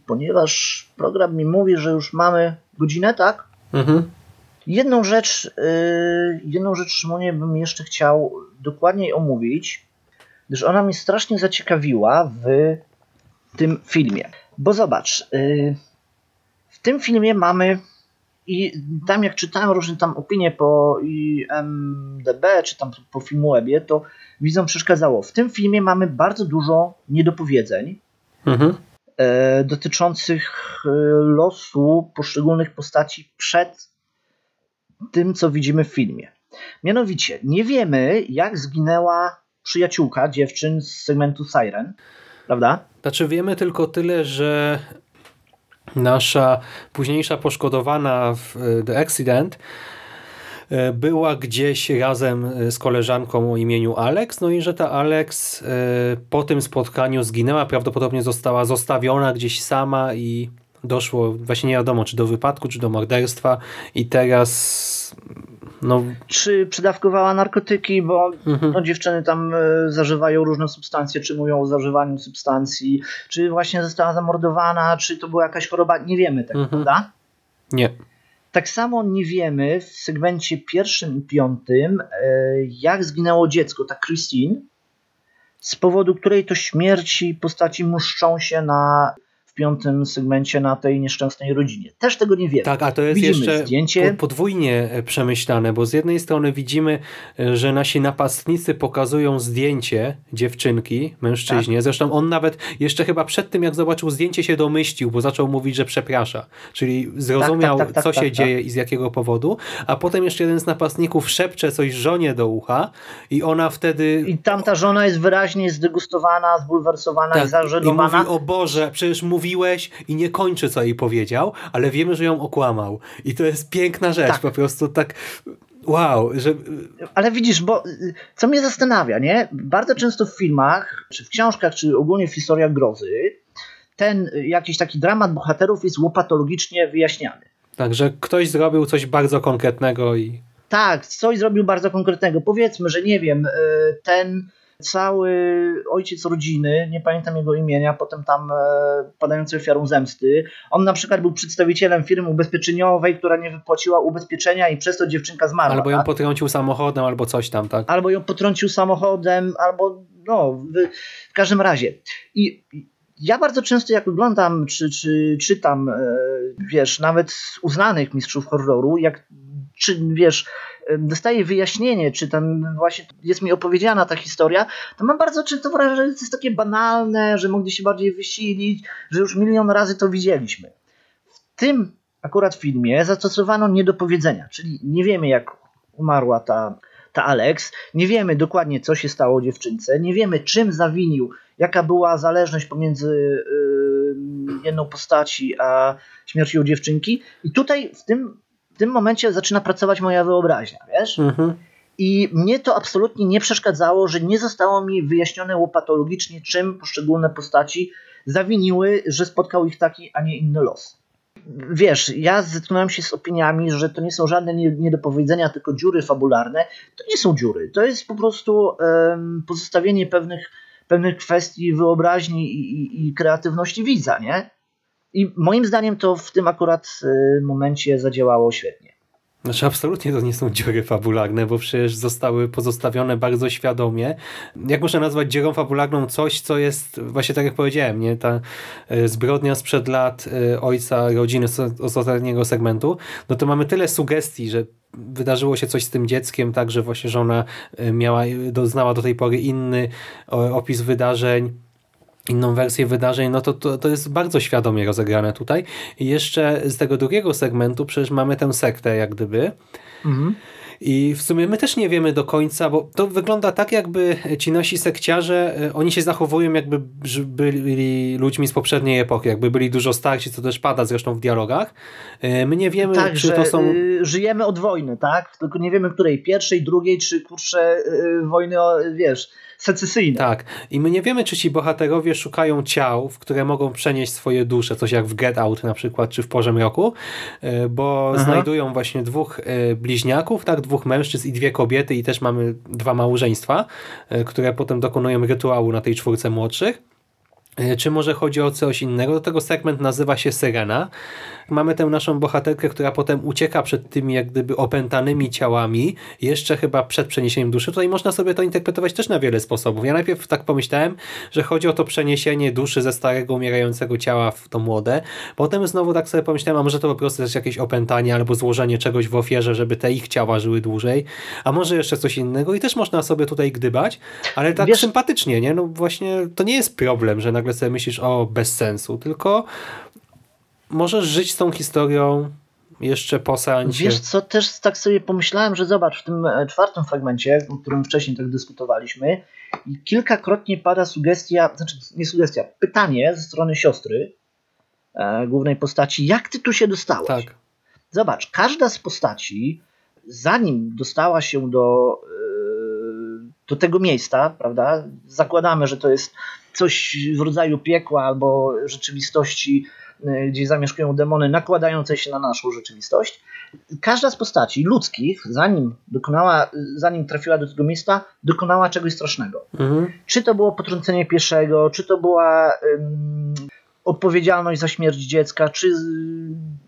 ponieważ program mi mówi, że już mamy godzinę, tak? Mhm. Jedną rzecz, y, jedną rzecz, Szymonie, bym jeszcze chciał dokładniej omówić, gdyż ona mnie strasznie zaciekawiła w tym filmie. Bo zobacz, y, w tym filmie mamy i tam jak czytałem różne tam opinie po IMDB, czy tam po Filmwebie, to widzom przeszkadzało. W tym filmie mamy bardzo dużo niedopowiedzeń Mhm. e, dotyczących e, losu poszczególnych postaci przed tym, co widzimy w filmie. Mianowicie, nie wiemy, jak zginęła przyjaciółka dziewczyn z segmentu Siren, prawda? Znaczy wiemy tylko tyle, że nasza późniejsza poszkodowana w e, The Accident e, była gdzieś razem e, z koleżanką o imieniu Alex, no i że ta Alex po tym spotkaniu zginęła, prawdopodobnie została zostawiona gdzieś sama i doszło właśnie nie wiadomo, czy do wypadku, czy do morderstwa i teraz no Czy przydawkowała narkotyki, bo Mhm. no, dziewczyny tam e, zażywają różne substancje, czy mówią o zażywaniu substancji, czy właśnie została zamordowana, czy to była jakaś choroba, nie wiemy tego, Mhm. prawda? nie. Tak samo nie wiemy w segmencie pierwszym i piątym, e, jak zginęło dziecko, ta Christine, z powodu której to śmierci postaci muszczą się na, piątym segmencie na tej nieszczęsnej rodzinie. Też tego nie wiemy. Tak, a to jest Widzimy jeszcze zdjęcie. po- podwójnie e, przemyślane, bo z jednej strony widzimy, e, że nasi napastnicy pokazują zdjęcie dziewczynki, mężczyźnie. Tak. Zresztą on nawet jeszcze chyba przed tym, jak zobaczył zdjęcie, się domyślił, bo zaczął mówić, że przeprasza. Czyli zrozumiał, tak, tak, co tak, się tak. dzieje i z jakiego powodu. A potem jeszcze jeden z napastników szepcze coś żonie do ucha i ona wtedy I tamta żona jest wyraźnie zdegustowana, zbulwersowana i tak, i zażenowana. mówi, o Boże, przecież mówiłeś i nie kończy, co jej powiedział, ale wiemy, że ją okłamał. I to jest piękna rzecz, Tak. po prostu tak wow, że Ale widzisz, bo co mnie zastanawia, nie? Bardzo często w filmach, czy w książkach, czy ogólnie w historiach grozy, ten jakiś taki dramat bohaterów jest łopatologicznie wyjaśniany. także ktoś zrobił coś bardzo konkretnego i Tak, coś zrobił bardzo konkretnego. Powiedzmy, że nie wiem, y, ten cały ojciec rodziny, nie pamiętam jego imienia, potem tam e, padający ofiarą zemsty, on na przykład był przedstawicielem firmy ubezpieczeniowej, która nie wypłaciła ubezpieczenia i przez to dziewczynka zmarła. albo ją tak? potrącił samochodem, albo coś tam, tak? albo ją potrącił samochodem, albo no, w, każdym razie. I ja bardzo często jak oglądam, czy, czy czytam, e, wiesz, nawet z uznanych mistrzów horroru, jak, czy wiesz, dostaję wyjaśnienie, czy tam właśnie jest mi opowiedziana ta historia, to mam bardzo często wrażenie, że to jest takie banalne, że mogli się bardziej wysilić, że już milion razy to widzieliśmy. W tym akurat filmie zastosowano niedopowiedzenia, czyli nie wiemy jak umarła ta, ta Alex, nie wiemy dokładnie co się stało dziewczynce, nie wiemy czym zawinił, jaka była zależność pomiędzy yy, jedną postaci a śmiercią dziewczynki i tutaj w tym, tym momencie zaczyna pracować moja wyobraźnia, wiesz? Mhm. I mnie to absolutnie nie przeszkadzało, że nie zostało mi wyjaśnione łopatologicznie, czym poszczególne postaci zawiniły, że spotkał ich taki, a nie inny los. Wiesz, ja zetknąłem się z opiniami, że to nie są żadne nie- niedopowiedzenia, tylko dziury fabularne. To nie są dziury, to jest po prostu em, pozostawienie pewnych, pewnych kwestii wyobraźni i, i, i kreatywności widza, nie? I moim zdaniem to w tym akurat y, momencie zadziałało świetnie. Znaczy absolutnie to nie są dziury fabularne, bo przecież zostały pozostawione bardzo świadomie. Jak można nazwać dziurą fabularną coś, co jest, właśnie tak jak powiedziałem, nie ta e, zbrodnia sprzed lat e, ojca rodziny z ostatniego segmentu, no to mamy tyle sugestii, że wydarzyło się coś z tym dzieckiem, tak, że właśnie żona e, miała, doznała do tej pory inny opis wydarzeń, inną wersję wydarzeń, no to, to, to jest bardzo świadomie rozegrane tutaj. I jeszcze z tego drugiego segmentu przecież mamy tę sektę jak gdyby. I w sumie my też nie wiemy do końca, bo to wygląda tak, jakby ci nasi sekciarze, e, oni się zachowują jakby byli ludźmi z poprzedniej epoki, jakby byli dużo starsi, co też pada zresztą w dialogach. E, My nie wiemy, tak, czy to są... y, żyjemy od wojny, tak? Tylko nie wiemy której, pierwszej, drugiej, czy kurczę y, wojny, o, wiesz, secesyjne. Tak. I my nie wiemy, czy ci bohaterowie szukają ciał, w które mogą przenieść swoje dusze, coś jak w Get Out na przykład, czy w Porze Mroku, e, bo Aha. znajdują właśnie dwóch e, bliźniaków, tak, dwóch mężczyzn i dwie kobiety i też mamy dwa małżeństwa, e, które potem dokonują rytuału na tej czwórce młodszych. Czy może chodzi o coś innego? Do tego segment nazywa się Syrena. Mamy tę naszą bohaterkę, która potem ucieka przed tymi jak gdyby opętanymi ciałami, jeszcze chyba przed przeniesieniem duszy. Tutaj można sobie to interpretować też na wiele sposobów. Ja najpierw tak pomyślałem, że chodzi o to przeniesienie duszy ze starego, umierającego ciała w to młode. Potem znowu tak sobie pomyślałem, a może to po prostu jest jakieś opętanie albo złożenie czegoś w ofierze, żeby te ich ciała żyły dłużej, a może jeszcze coś innego i też można sobie tutaj gdybać, ale tak Wiesz- sympatycznie, nie? No właśnie to nie jest problem, że nagle sobie myślisz o bez sensu, tylko możesz żyć z tą historią jeszcze po seansie. Wiesz co, też tak sobie pomyślałem, że zobacz, w tym e, czwartym fragmencie, o którym wcześniej tak dyskutowaliśmy, i kilkakrotnie pada sugestia, znaczy nie sugestia, pytanie ze strony siostry e, głównej postaci, jak ty tu się dostałeś? Tak. Zobacz, każda z postaci, zanim dostała się do, yy, do tego miejsca, prawda? Zakładamy, że to jest coś w rodzaju piekła albo rzeczywistości, gdzie zamieszkują demony nakładające się na naszą rzeczywistość. Każda z postaci ludzkich, zanim dokonała, zanim trafiła do tego miejsca, dokonała czegoś strasznego. Mhm. Czy to było potrącenie pieszego, czy to była odpowiedzialność za śmierć dziecka, czy y,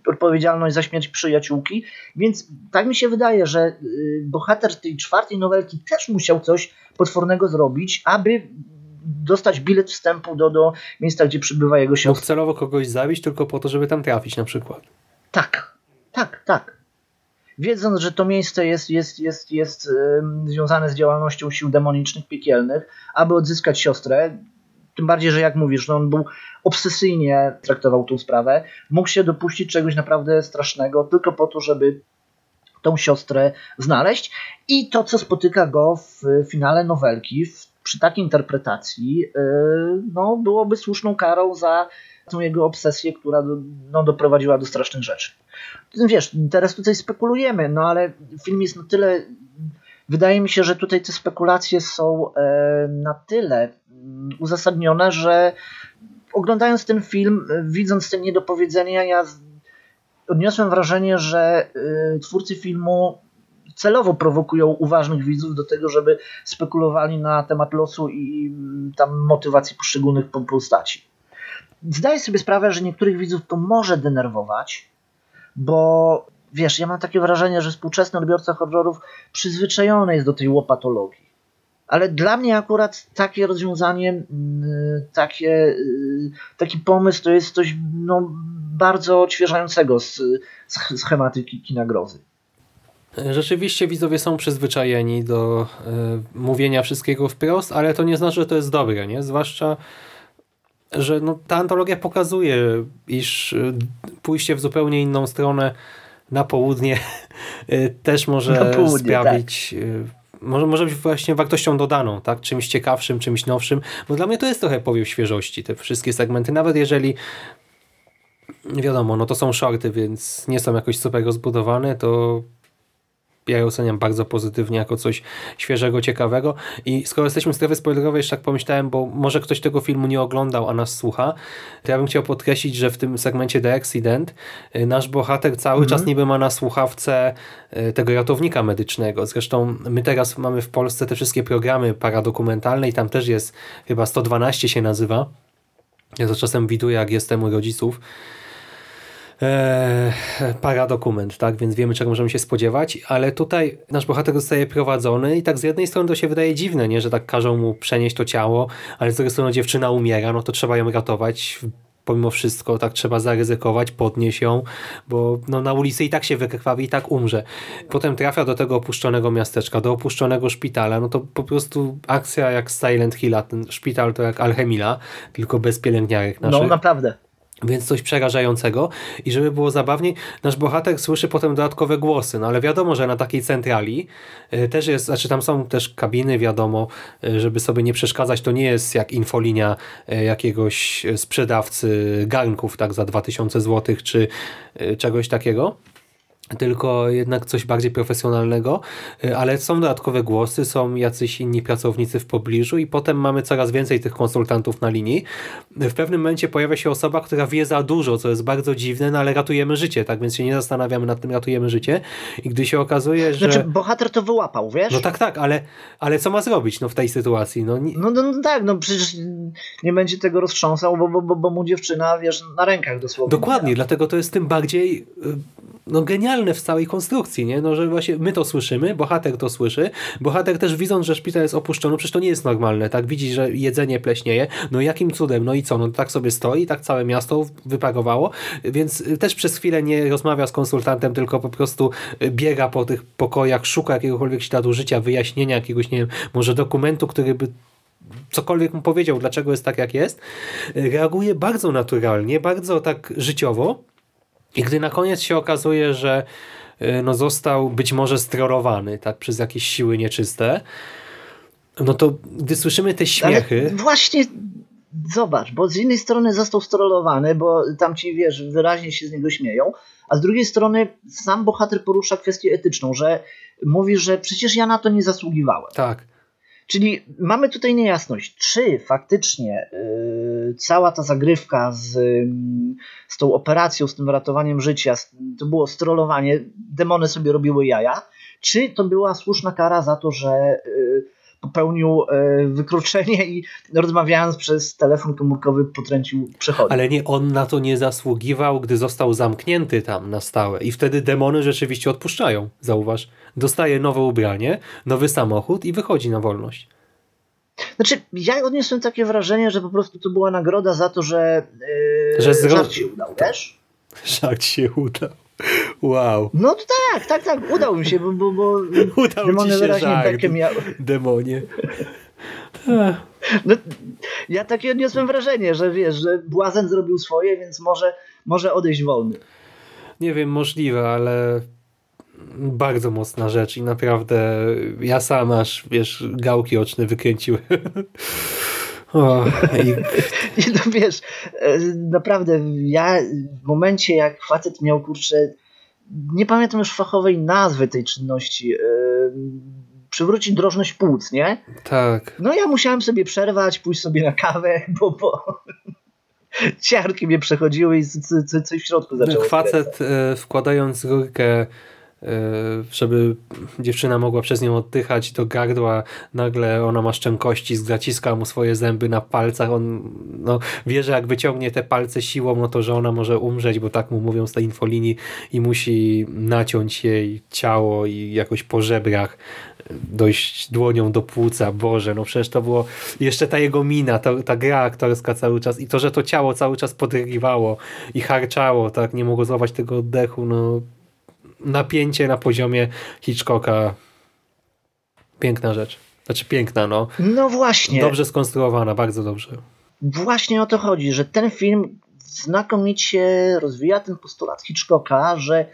odpowiedzialność za śmierć przyjaciółki. Więc tak mi się wydaje, że bohater tej czwartej nowelki też musiał coś potwornego zrobić, aby dostać bilet wstępu do, do miejsca, gdzie przybywa jego Mógł siostra. celowo kogoś zabić tylko po to, żeby tam trafić na przykład. Tak, tak, tak. Wiedząc, że to miejsce jest, jest, jest, jest em, związane z działalnością sił demonicznych, piekielnych, aby odzyskać siostrę, tym bardziej, że jak mówisz, no on był obsesyjnie traktował tą sprawę, mógł się dopuścić czegoś naprawdę strasznego tylko po to, żeby tą siostrę znaleźć i to, co spotyka go w finale nowelki, w, przy takiej interpretacji, yy, no, byłoby słuszną karą za tą jego obsesję, która no, doprowadziła do strasznych rzeczy. Wiesz, teraz tutaj spekulujemy, no ale film jest na tyle. Wydaje mi się, że tutaj te spekulacje są e, na tyle mm, uzasadnione, że oglądając ten film, widząc te niedopowiedzenia, ja odniosłem wrażenie, że e, twórcy filmu celowo prowokują uważnych widzów do tego, żeby spekulowali na temat losu i tam motywacji poszczególnych po- postaci. Zdaję sobie sprawę, że niektórych widzów to może denerwować, bo wiesz, ja mam takie wrażenie, że współczesny odbiorca horrorów przyzwyczajony jest do tej łopatologii. Ale dla mnie akurat takie rozwiązanie, mm, takie, y, taki pomysł to jest coś no, bardzo odświeżającego z, z schematyki kina grozy. Rzeczywiście widzowie są przyzwyczajeni do e, mówienia wszystkiego wprost, ale to nie znaczy, że to jest dobre, nie? Zwłaszcza, że no, ta antologia pokazuje, iż e, pójście w zupełnie inną stronę na południe e, też może południe, sprawić... e, Może, może być właśnie wartością dodaną, tak? czymś ciekawszym, czymś nowszym, bo dla mnie to jest trochę powiew świeżości, te wszystkie segmenty, nawet jeżeli wiadomo, no to są shorty, więc nie są jakoś super rozbudowane, to ja je oceniam bardzo pozytywnie jako coś świeżego, ciekawego i skoro jesteśmy w strefie spoilerowej, jeszcze tak pomyślałem, bo może ktoś tego filmu nie oglądał, a nas słucha, to ja bym chciał podkreślić, że w tym segmencie The Accident y, nasz bohater cały czas niby ma na słuchawce y, tego ratownika medycznego. Zresztą my teraz mamy w Polsce te wszystkie programy paradokumentalne i tam też jest chyba 112 się nazywa. Ja to czasem widuję, jak jestem u rodziców e, paradokument, tak? Więc wiemy, czego możemy się spodziewać, ale tutaj nasz bohater zostaje prowadzony i tak z jednej strony to się wydaje dziwne, nie? że tak każą mu przenieść to ciało, ale z drugiej strony dziewczyna umiera, no to trzeba ją ratować. Pomimo wszystko, tak trzeba zaryzykować, podnieść ją, bo no, na ulicy i tak się wykrwawi, i tak umrze. Potem trafia do tego opuszczonego miasteczka, do opuszczonego szpitala, no to po prostu akcja jak Silent Hilla, ten szpital to jak Alchemila, tylko bez pielęgniarek naszych. No naprawdę. Więc coś przerażającego. I żeby było zabawniej, nasz bohater słyszy potem dodatkowe głosy, no ale wiadomo, że na takiej centrali y, też jest, znaczy tam są też kabiny, wiadomo, y, żeby sobie nie przeszkadzać, to nie jest jak infolinia y, jakiegoś sprzedawcy garnków tak za 2000 zł czy czegoś takiego tylko jednak coś bardziej profesjonalnego, y, ale są dodatkowe głosy, są jacyś inni pracownicy w pobliżu i potem mamy coraz więcej tych konsultantów na linii. W pewnym momencie pojawia się osoba, która wie za dużo, co jest bardzo dziwne, no ale ratujemy życie, tak więc się nie zastanawiamy nad tym, ratujemy życie i gdy się okazuje, że... Znaczy, bohater to wyłapał, wiesz? No tak, tak, ale, ale co ma zrobić no, w tej sytuacji? No, nie, No, no, no tak, no przecież nie będzie tego roztrząsał, bo, bo, bo, bo mu dziewczyna, wiesz, na rękach dosłownie. Dokładnie, dlatego to jest tym bardziej y, no, genialne w całej konstrukcji, nie? No, że właśnie my to słyszymy, bohater to słyszy, bohater też widząc, że szpital jest opuszczony, przecież to nie jest normalne, tak? Widzi, że jedzenie pleśnieje, no jakim cudem, no i co? No tak sobie stoi, tak całe miasto wyparowało, więc y, też przez chwilę nie rozmawia z konsultantem, tylko po prostu y, biega po tych pokojach, szuka jakiegokolwiek śladu życia, wyjaśnienia jakiegoś, nie wiem, może dokumentu, który by cokolwiek mu powiedział, dlaczego jest tak, jak jest, reaguje bardzo naturalnie, bardzo tak życiowo i gdy na koniec się okazuje, że y, no, został być może sterowany tak, przez jakieś siły nieczyste, no to gdy słyszymy te śmiechy... Ale właśnie zobacz, bo z jednej strony został strolowany, bo tam ci, wiesz, wyraźnie się z niego śmieją, a z drugiej strony sam bohater porusza kwestię etyczną, że mówi, że przecież ja na to nie zasługiwałem. Tak. Czyli mamy tutaj niejasność, czy faktycznie yy, cała ta zagrywka z, yy, z tą operacją, z tym ratowaniem życia, z, to było strollowanie, demony sobie robiły jaja, czy to była słuszna kara za to, że yy, popełnił yy, wykroczenie i rozmawiając przez telefon komórkowy potrącił przechodni. Ale nie, on na to nie zasługiwał, gdy został zamknięty tam na stałe. I wtedy demony rzeczywiście odpuszczają, zauważ. Dostaje nowe ubranie, nowy samochód i wychodzi na wolność. Znaczy, ja odniosłem takie wrażenie, że po prostu to była nagroda za to, że, yy, Że zro- żart się udał, wiesz? Żart się udał. Wow. No to tak, tak, tak, udał mi się, bo, bo, bo Udał demony ci się żart. bekę miały. Demonie. No, ja takie odniosłem wrażenie, że wiesz, że Błazen zrobił swoje, więc może, może odejść wolny. Nie wiem, możliwe, ale bardzo mocna rzecz i naprawdę ja sam aż, wiesz, gałki oczne wykręciłem. O, i to wiesz, e, naprawdę ja w momencie jak facet miał kurczę, nie pamiętam już fachowej nazwy tej czynności, e, przywrócić drożność płuc, nie? tak. No ja musiałem sobie przerwać, pójść sobie na kawę, bo, bo ciarki mnie przechodziły i coś w środku zaczęło. Facet e, wkładając rurkę, żeby dziewczyna mogła przez nią oddychać do gardła, nagle ona ma szczękości, zaciska mu swoje zęby na palcach, on no, wie, że jak wyciągnie te palce siłą, no to, że ona może umrzeć, bo tak mu mówią z tej infolinii i musi naciąć jej ciało i jakoś po żebrach dojść dłonią do płuca. Boże, no przecież to było jeszcze ta jego mina, ta, ta gra aktorska cały czas i to, że to ciało cały czas podrygiwało i harczało, tak, nie mogło złapać tego oddechu, no napięcie na poziomie Hitchcocka. Piękna rzecz. Znaczy piękna, no. No właśnie. Dobrze skonstruowana, bardzo dobrze. Właśnie o to chodzi, że ten film znakomicie rozwija ten postulat Hitchcocka, że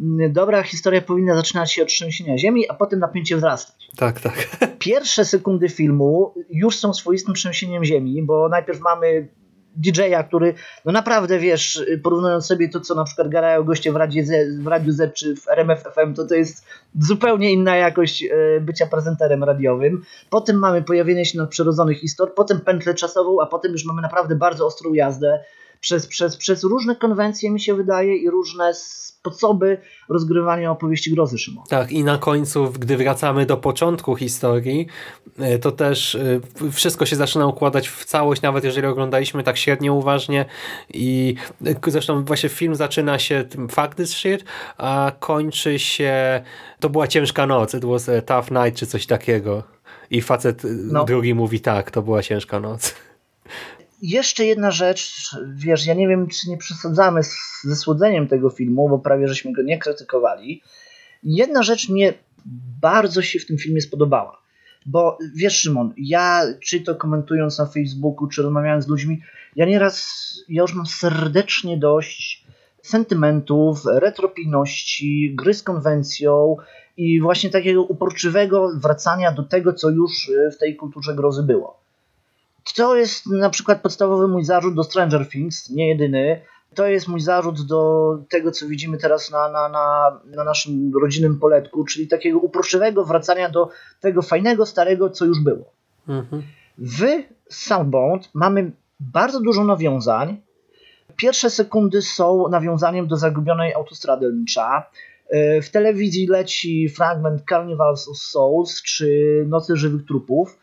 mm, dobra historia powinna zaczynać się od trzęsienia ziemi, a potem napięcie wzrastać. Tak, tak. Pierwsze sekundy filmu już są swoistym trzęsieniem ziemi, bo najpierw mamy DJ-a, który, no naprawdę wiesz, porównując sobie to, co na przykład garają goście w Radiu Z, w Radiu Z czy w RMF FM, to to jest zupełnie inna jakość e, bycia prezenterem radiowym. Potem mamy pojawienie się nadprzyrodzonych istot, potem pętlę czasową, a potem już mamy naprawdę bardzo ostrą jazdę przez, przez, przez różne konwencje, mi się wydaje, i różne sposoby rozgrywania opowieści grozy, Szymon. Tak, i na końcu, gdy wracamy do początku historii, e, to też e, wszystko się zaczyna układać w całość, nawet jeżeli oglądaliśmy tak średnio uważnie i e, zresztą właśnie film zaczyna się tym fuck this shit, a kończy się to była ciężka noc, it was a tough night, czy coś takiego. I facet No. drugi mówi tak, to była ciężka noc. Jeszcze jedna rzecz, wiesz, ja nie wiem, czy nie przesadzamy z, ze słodzeniem tego filmu, bo prawie żeśmy go nie krytykowali. Jedna rzecz mnie bardzo się w tym filmie spodobała. Bo wiesz, Szymon, ja czy to komentując na Facebooku, czy rozmawiając z ludźmi, ja nieraz, ja już mam serdecznie dość sentymentów, retropijności, gry z konwencją i właśnie takiego uporczywego wracania do tego, co już w tej kulturze grozy było. To jest na przykład podstawowy mój zarzut do Stranger Things, nie jedyny. To jest mój zarzut do tego, co widzimy teraz na, na, na, na naszym rodzinnym poletku, czyli takiego uproszczywego wracania do tego fajnego, starego, co już było. Mhm. W Soundbound mamy bardzo dużo nawiązań. Pierwsze sekundy są nawiązaniem do zagubionej autostrady Lyncha. W telewizji leci fragment Carnivals of Souls czy Nocy Żywych Trupów.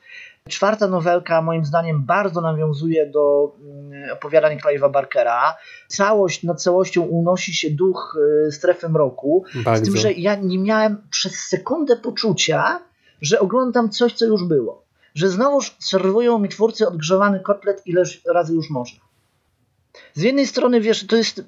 Czwarta nowelka moim zdaniem bardzo nawiązuje do mm, opowiadań Clive'a Barkera. Całość nad całością unosi się duch y, strefy mroku. Z Bardzo. tym, że ja nie miałem przez sekundę poczucia, że oglądam coś, co już było. Że znowuż serwują mi twórcy odgrzewany kotlet ileś razy już można. Z jednej strony, wiesz, to jest,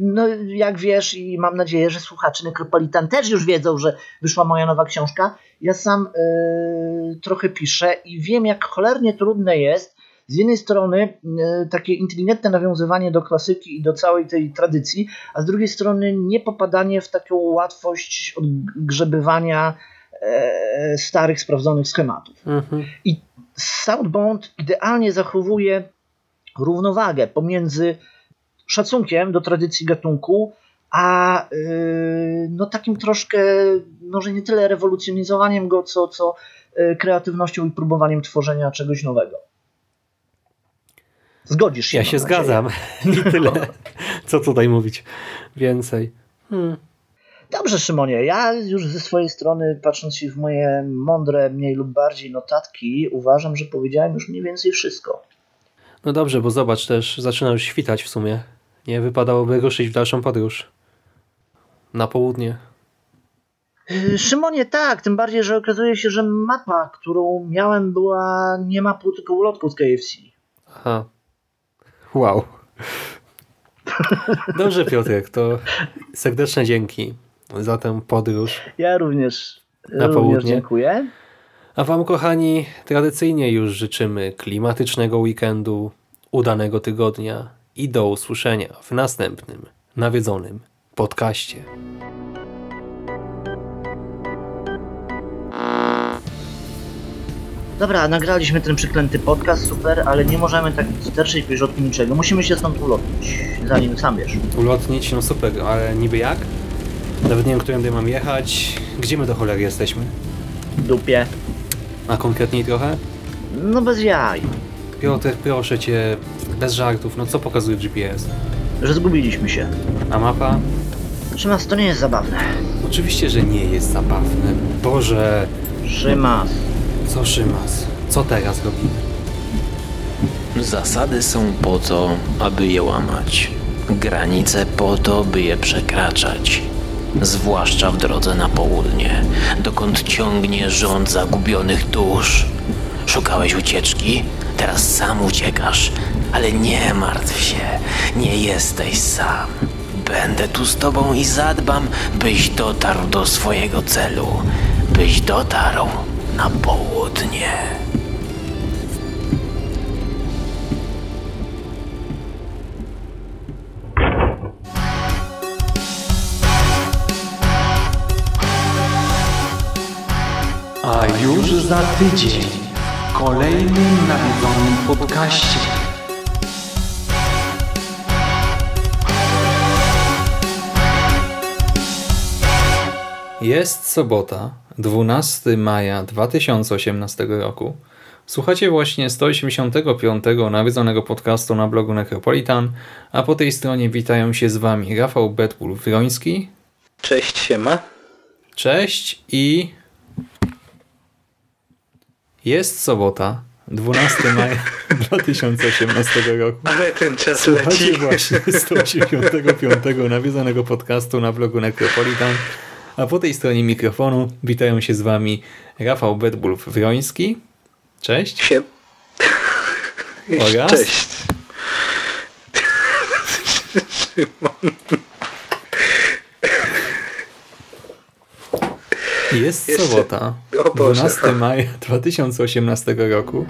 no jak wiesz i mam nadzieję, że słuchacze Necropolitan też już wiedzą, że wyszła moja nowa książka. Ja sam e, trochę piszę i wiem, jak cholernie trudne jest z jednej strony e, takie inteligentne nawiązywanie do klasyki i do całej tej tradycji, a z drugiej strony nie popadanie w taką łatwość odgrzebywania e, starych, sprawdzonych schematów. Mhm. I Southbound idealnie zachowuje równowagę pomiędzy szacunkiem do tradycji gatunku, a yy, no takim troszkę, może nie tyle rewolucjonizowaniem go, co, co yy, kreatywnością i próbowaniem tworzenia czegoś nowego. Zgodzisz się? Ja się nadzieję. zgadzam. I tyle. Co tutaj mówić? Więcej. Hmm. Dobrze, Szymonie, ja już ze swojej strony, patrząc się w moje mądre, mniej lub bardziej notatki, uważam, że powiedziałem już mniej więcej wszystko. No dobrze, bo zobacz też, zaczyna już świtać w sumie. Nie wypadałoby ruszyć w dalszą podróż. Na południe. Yy, Szymonie, tak, tym bardziej, że okazuje się, że mapa, którą miałem, była nie mapą, tylko ulotką z KFC. Aha. Wow. Dobrze, Piotrek, to serdeczne dzięki za tę podróż. Ja również, Na również południe. dziękuję. A Wam, kochani, tradycyjnie już życzymy klimatycznego weekendu, udanego tygodnia i do usłyszenia w następnym nawiedzonym podcaście. Dobra, nagraliśmy ten przeklęty podcast, super, ale nie możemy tak sterczyć bez od niczego. Musimy się stąd ulotnić, zanim sam wiesz. Ulotnić, no super, ale niby jak? Nawet nie wiem, którędy mam jechać. Gdzie my do cholery jesteśmy? W dupie. A konkretniej trochę? No bez jaj. Piotr, proszę Cię, bez żartów, no co pokazuje GPS? Że zgubiliśmy się. A mapa? Szymas, to nie jest zabawne. Oczywiście, że nie jest zabawne. Boże, Szymas. co Szymas? Co teraz robimy? Zasady są po to, aby je łamać. Granice po to, by je przekraczać. Zwłaszcza w drodze na południe, dokąd ciągnie rząd zagubionych dusz. Szukałeś ucieczki? Teraz sam uciekasz. Ale nie martw się, nie jesteś sam. Będę tu z tobą i zadbam, byś dotarł do swojego celu. Byś dotarł na południe. A już za tydzień kolejnym nawiedzonym podcaście. Jest sobota, 12 maja 2018 roku. Słuchacie właśnie 185 nawiedzonego podcastu na blogu Necropolitan, a po tej stronie witają się z Wami Rafał Betpul-Wroński. Cześć, siema. Cześć i... Jest sobota, 12 maja 2018 roku. Ale ten czas Słuchacie leci. właśnie 185 nawiedzonego podcastu na blogu Necropolitan, a po tej stronie mikrofonu witają się z Wami Rafał Bedbulf-Wroński. Cześć. Siem... Oraz? Cześć. Jest Jeszcze- sobota, O Boże. 12 maja 2018 roku,